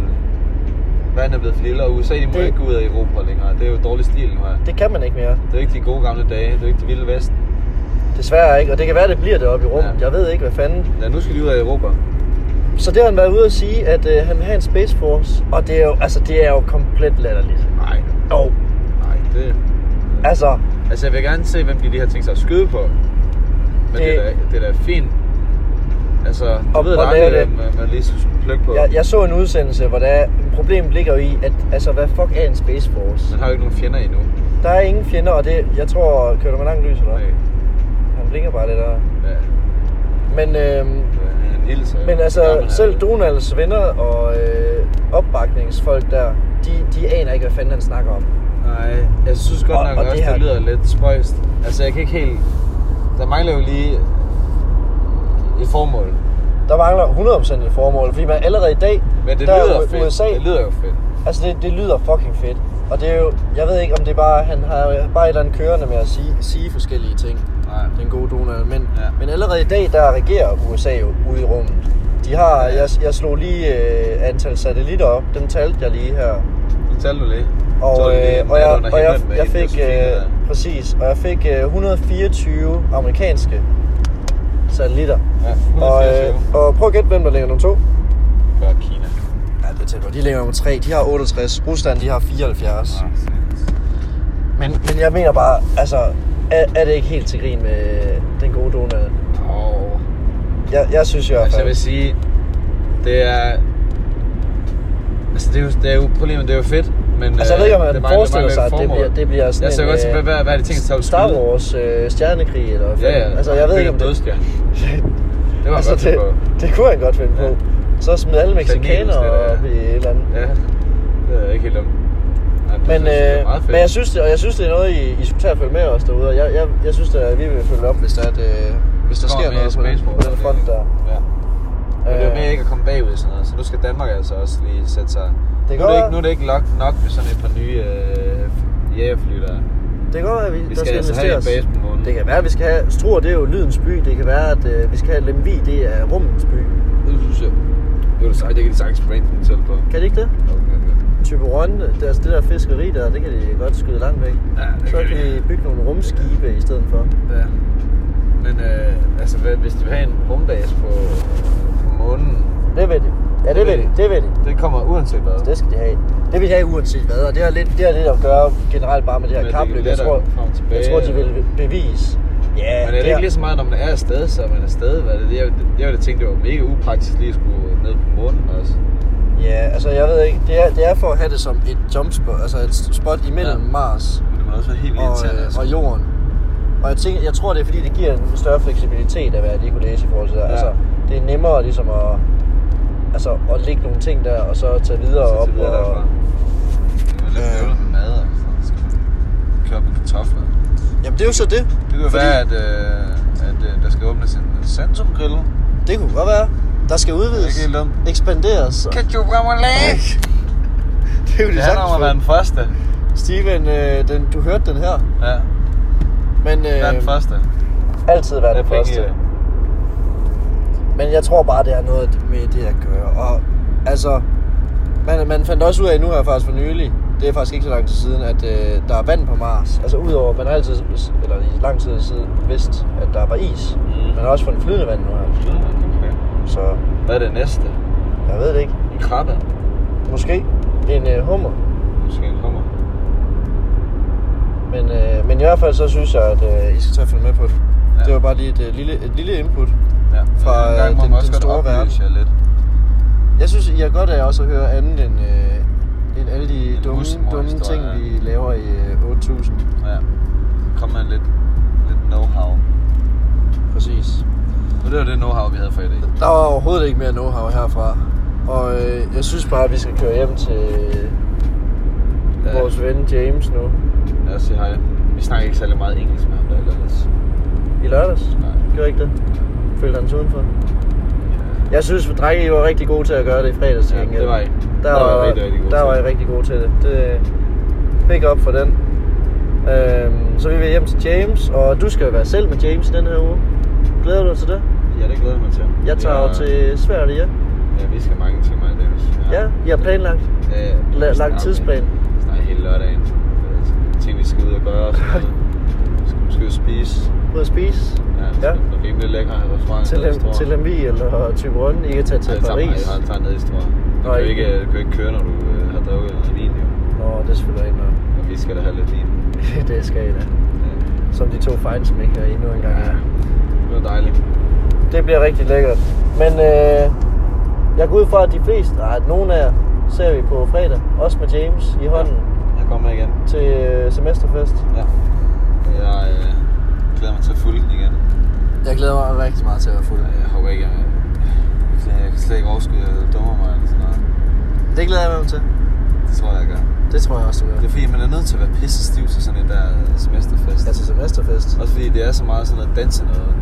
Verden er blevet for lille, og USA de må Det- ikke gå ud af Europa længere. Det er jo dårlig stil nu her. det kan man ikke mere. Det er ikke de gode gamle dage. Det er ikke det vilde vest. Desværre ikke. Og det kan være, det bliver det oppe i rummet. Ja. Jeg ved ikke, hvad fanden. Ja, nu skal de ud af Europa. Så det har han været ude at sige, at øh, han vil have en Space Force. Og det er jo, altså, det er jo komplet latterligt. Nej, Jo, nej, det... altså, Altså, jeg vil gerne se, hvem de, de har tænkt sig at skyde på. Men det, Det- det, er, da, det er da fint. Altså, Og- ved og aldrig, det. man, man lige skulle plukke på. jeg, jeg så en udsendelse, hvor der er, problemet ligger jo i, at altså, hvad fuck er en Space Force? Man har jo ikke nogen fjender endnu. Der er ingen fjender, og det, jeg tror, kører du med langt lys, eller? Nej. Han blinker bare det der. Ja, Men, øhm, en ild, så... Men altså, selv. Donalds venner og øh, opbakningsfolk der, de, de aner ikke, hvad fanden han snakker om. Nej, jeg synes godt Og- nok og også, det, her- det lyder lidt spøjst. Altså, jeg kan ikke helt... Der mangler jo lige et formål. Der mangler 100% et formål, fordi man allerede i dag, Men det der lyder er fedt. USA, Det lyder jo fedt. altså det, det lyder fucking fedt. Og det er jo, jeg ved ikke om det er bare, han har bare et eller andet kørende med at sige, sige forskellige ting, Nej. den gode Donald. Men, Ja. men allerede i dag, der regerer USA jo ude i rummet. De har, jeg, jeg slog lige øh, antal satellitter op, dem talte jeg lige her. Det talte du lige. Og, øh, og, jeg, og jeg, jeg fik, øh, præcis, og jeg fik øh, 124 amerikanske satellitter. Ja, og, øh, og prøv at gætte, hvem der ligger nummer to. er Kina. Ja, det er tæt på. De ligger nummer tre. De har 68. Rusland, de har 74. Ja, ah, men, men jeg mener bare, altså, er, er det ikke helt til grin med den gode Donald? Oh. Jeg, jeg synes jo... Altså, jeg vil sige, det er... Altså, det er jo, det er jo, prøv det er jo fedt, men... Altså, jeg ved ikke, om øh, man det forestiller det sig, at det bliver, det bliver sådan Jeg ser godt til, øh, hvad, hvad, hvad er det ting, der Star Wars øh, stjernekrig, eller hvad Ja, ja. Altså, jeg ved ikke, om det... Det var altså, godt det, det kunne han godt finde på. Så smid alle mexikanere op i et eller andet. Ja, det er ikke helt det Men, synes øh, men jeg synes det, og jeg synes det er noget, I, I skulle tage at følge med os derude. Og jeg, jeg, jeg synes at vi vil følge op, hvis der, er et, øh, hvis der sker noget på den, på den front der. Ja. Men det er Øh, med ikke at komme bagud i sådan noget, så nu skal Danmark altså også lige sætte sig... Det nu, er det ikke, nu er det ikke nok, nok med sådan et par nye øh, jægerfly, der... Det kan godt være, at vi, Vi der skal skal altså have en base på månen. Det kan være, at vi skal have... Struer, det er jo lydens by. Det kan være, at øh, vi skal have Lemvi, det er rummens by. Det synes jeg. Det vil sagt, det kan de sagtens brande den selv på. Kan de ikke det? Okay, okay. Typeron, det, altså det der fiskeri der, det kan de godt skyde langt væk. Ja, det Så kan de. bygge nogle rumskibe i stedet for. Ja. Men øh, altså, hvis de vil have en rumbase på månen, Det ved de. Ja, det ved de. Det ved de. det kommer uanset hvad. Det skal de have. Det vil de have uanset hvad, og det har lidt, det har lidt at gøre generelt bare med det her det er kapløb. Jeg tror, jeg tror, de vil bevise. Ja, Men er det ikke lige så meget, når man er afsted, så er man afsted? Hvad er det? Jeg, jeg ville tænke, det var mega upraktisk lige at skulle ned på månen også. Ja, altså jeg ved ikke. Det er, det er for at have det som et jumpspot, altså et spot imellem Ja. Mars Men det må også være helt og, irriterende. altså. øh, og jorden. Og jeg, tænker, jeg tror, det er fordi, det giver en større fleksibilitet hvad jeg lige kunne læse i forhold til det. Ja. Altså, det er nemmere ligesom at, altså, at lægge nogle ting der, og så tage videre Så op. til videre og, derfra. Det er lidt Ja. bøvlet med mad, og sådan. Skal man køre med kartofler. Jamen det er jo så det. Det kan jo Fordi- være, at, øh, at øh, der skal åbnes en Centrum Grill. Det kunne godt være. Der skal Det er udvides, ikke helt dumt. ekspanderes. Kan du komme og læge? Det er jo Det de handler om at være den første. Steven, øh, den, du hørte den her. Ja, Men være den øh, første. altid være er den penge første. det. Men jeg tror bare, det er noget med det at gøre. Og altså, man, man fandt også ud af nu her faktisk for nylig, det er faktisk ikke så lang tid siden, at øh, der er vand på Mars. Altså udover, man har altid, eller i lang tid siden, vidst, at der var is. Mm. Man har også fundet flydende vand nu her. Okay. Så Hvad er det næste? jeg ved det ikke. En krabbe? Måske en øh, hummer. Måske en hummer. Men, øh, men i hvert fald så synes jeg, at øh, I skal tage at følge med på det. Ja. Det var bare lige et, øh, lille, et lille input. Ja. Fra, gang øh, den- den godt store jer lidt. Jeg synes, I har godt af også at høre andet end, øh, end alle de En dumme, dumme ting, ja. vi laver i øh, 8000. Ja. Kom med lidt, lidt know-how. Præcis. Og det var det know-how, vi havde for i dag. Der var overhovedet ikke mere know-how herfra. Og øh, jeg synes bare, at vi skal køre hjem til Ja. vores ven James nu. Os sige hej. Vi snakker ikke særlig meget engelsk med ham der ellers. I lørdags. Nej. Gør I ikke det? Følte han sig udenfor? Jeg synes, at drenge I var rigtig gode til at gøre det i fredags til Ja, det var I. Der, Der var var, rigtig, rigtig gode der til var I det. rigtig gode til det. det big up for den. Øhm, så vi vil hjem til James, og du skal jo være selv med James i den her uge. Glæder du dig til det? Ja, det glæder jeg mig til. Jeg tager jo Ja, til Sverige. Ja, vi skal mange ting med Dennis. Ja, I har planlagt. Ja, ja. Lagt tidsplan. Snakker hele lørdagen. Ting, vi skal ud og gøre og sådan noget. Vi skal måske ud og spise. Ud spise. Ja, det Ja. Er rimelig lækker restaurant. Til, Lem, til Lemvi eller Tyberon. I kan tage til Paris. Nej, jeg tager ned i Stor. Du kan ikke, du kan ikke køre, når du øh, har drukket noget vin, jo. Nå, det er selvfølgelig ikke noget. Og vi skal da have lidt vin. det skal I da. Ja. Som de to fejnsmækker endnu en gang Ja, er. det var dejligt. Det bliver rigtig lækkert. Men øh, jeg går ud fra, at de fleste, nej, nogen af jer, ser vi på fredag. Også med James i hånden Jeg kommer igen. til øh, semesterfest. Ja. Jeg øh, glæder mig til at fulde den igen. Jeg glæder mig rigtig meget til at være fuld. Jeg, jeg håber ikke, jeg, jeg, jeg kan slet ikke overskue, at jeg dummer mig eller sådan noget. Det glæder jeg mig til. Det tror jeg, jeg gør. Det tror jeg også, du gør. Det er fordi, man er nødt til at være pisse stiv til sådan et der semesterfest. Ja, til semesterfest. Også fordi det er så meget sådan noget danse noget.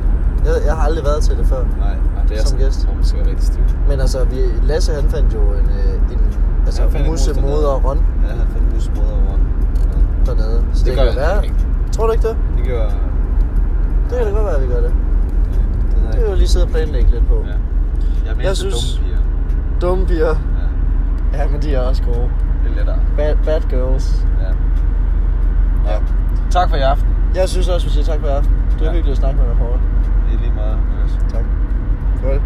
Jeg, jeg har aldrig været til det før. Nej, nej det er Som sådan, gæst. hvor man skal være rigtig stiv. Men altså, vi, Lasse han fandt jo en, øh, en altså, en musse, moder og ron Ja, han fandt mus mod og rundt. dernede. Så det, Det gør jeg være. ikke. Tror du ikke det? Det gjorde... Det kan det godt være, at vi gør det. Det, Det kan vi jo lige sidde og planlægge lidt på. Ja. Jeg er Jeg synes- dumme piger. Dumme piger. Ja, Ja, men de er også gode. det er lettere. Bad, bad girls. Ja. ja. Tak for i aften. Jeg synes også, vi siger tak for i aften. Det er Ja. hyggeligt at snakke med dig, Paul. I lige meget. Tak. Godt.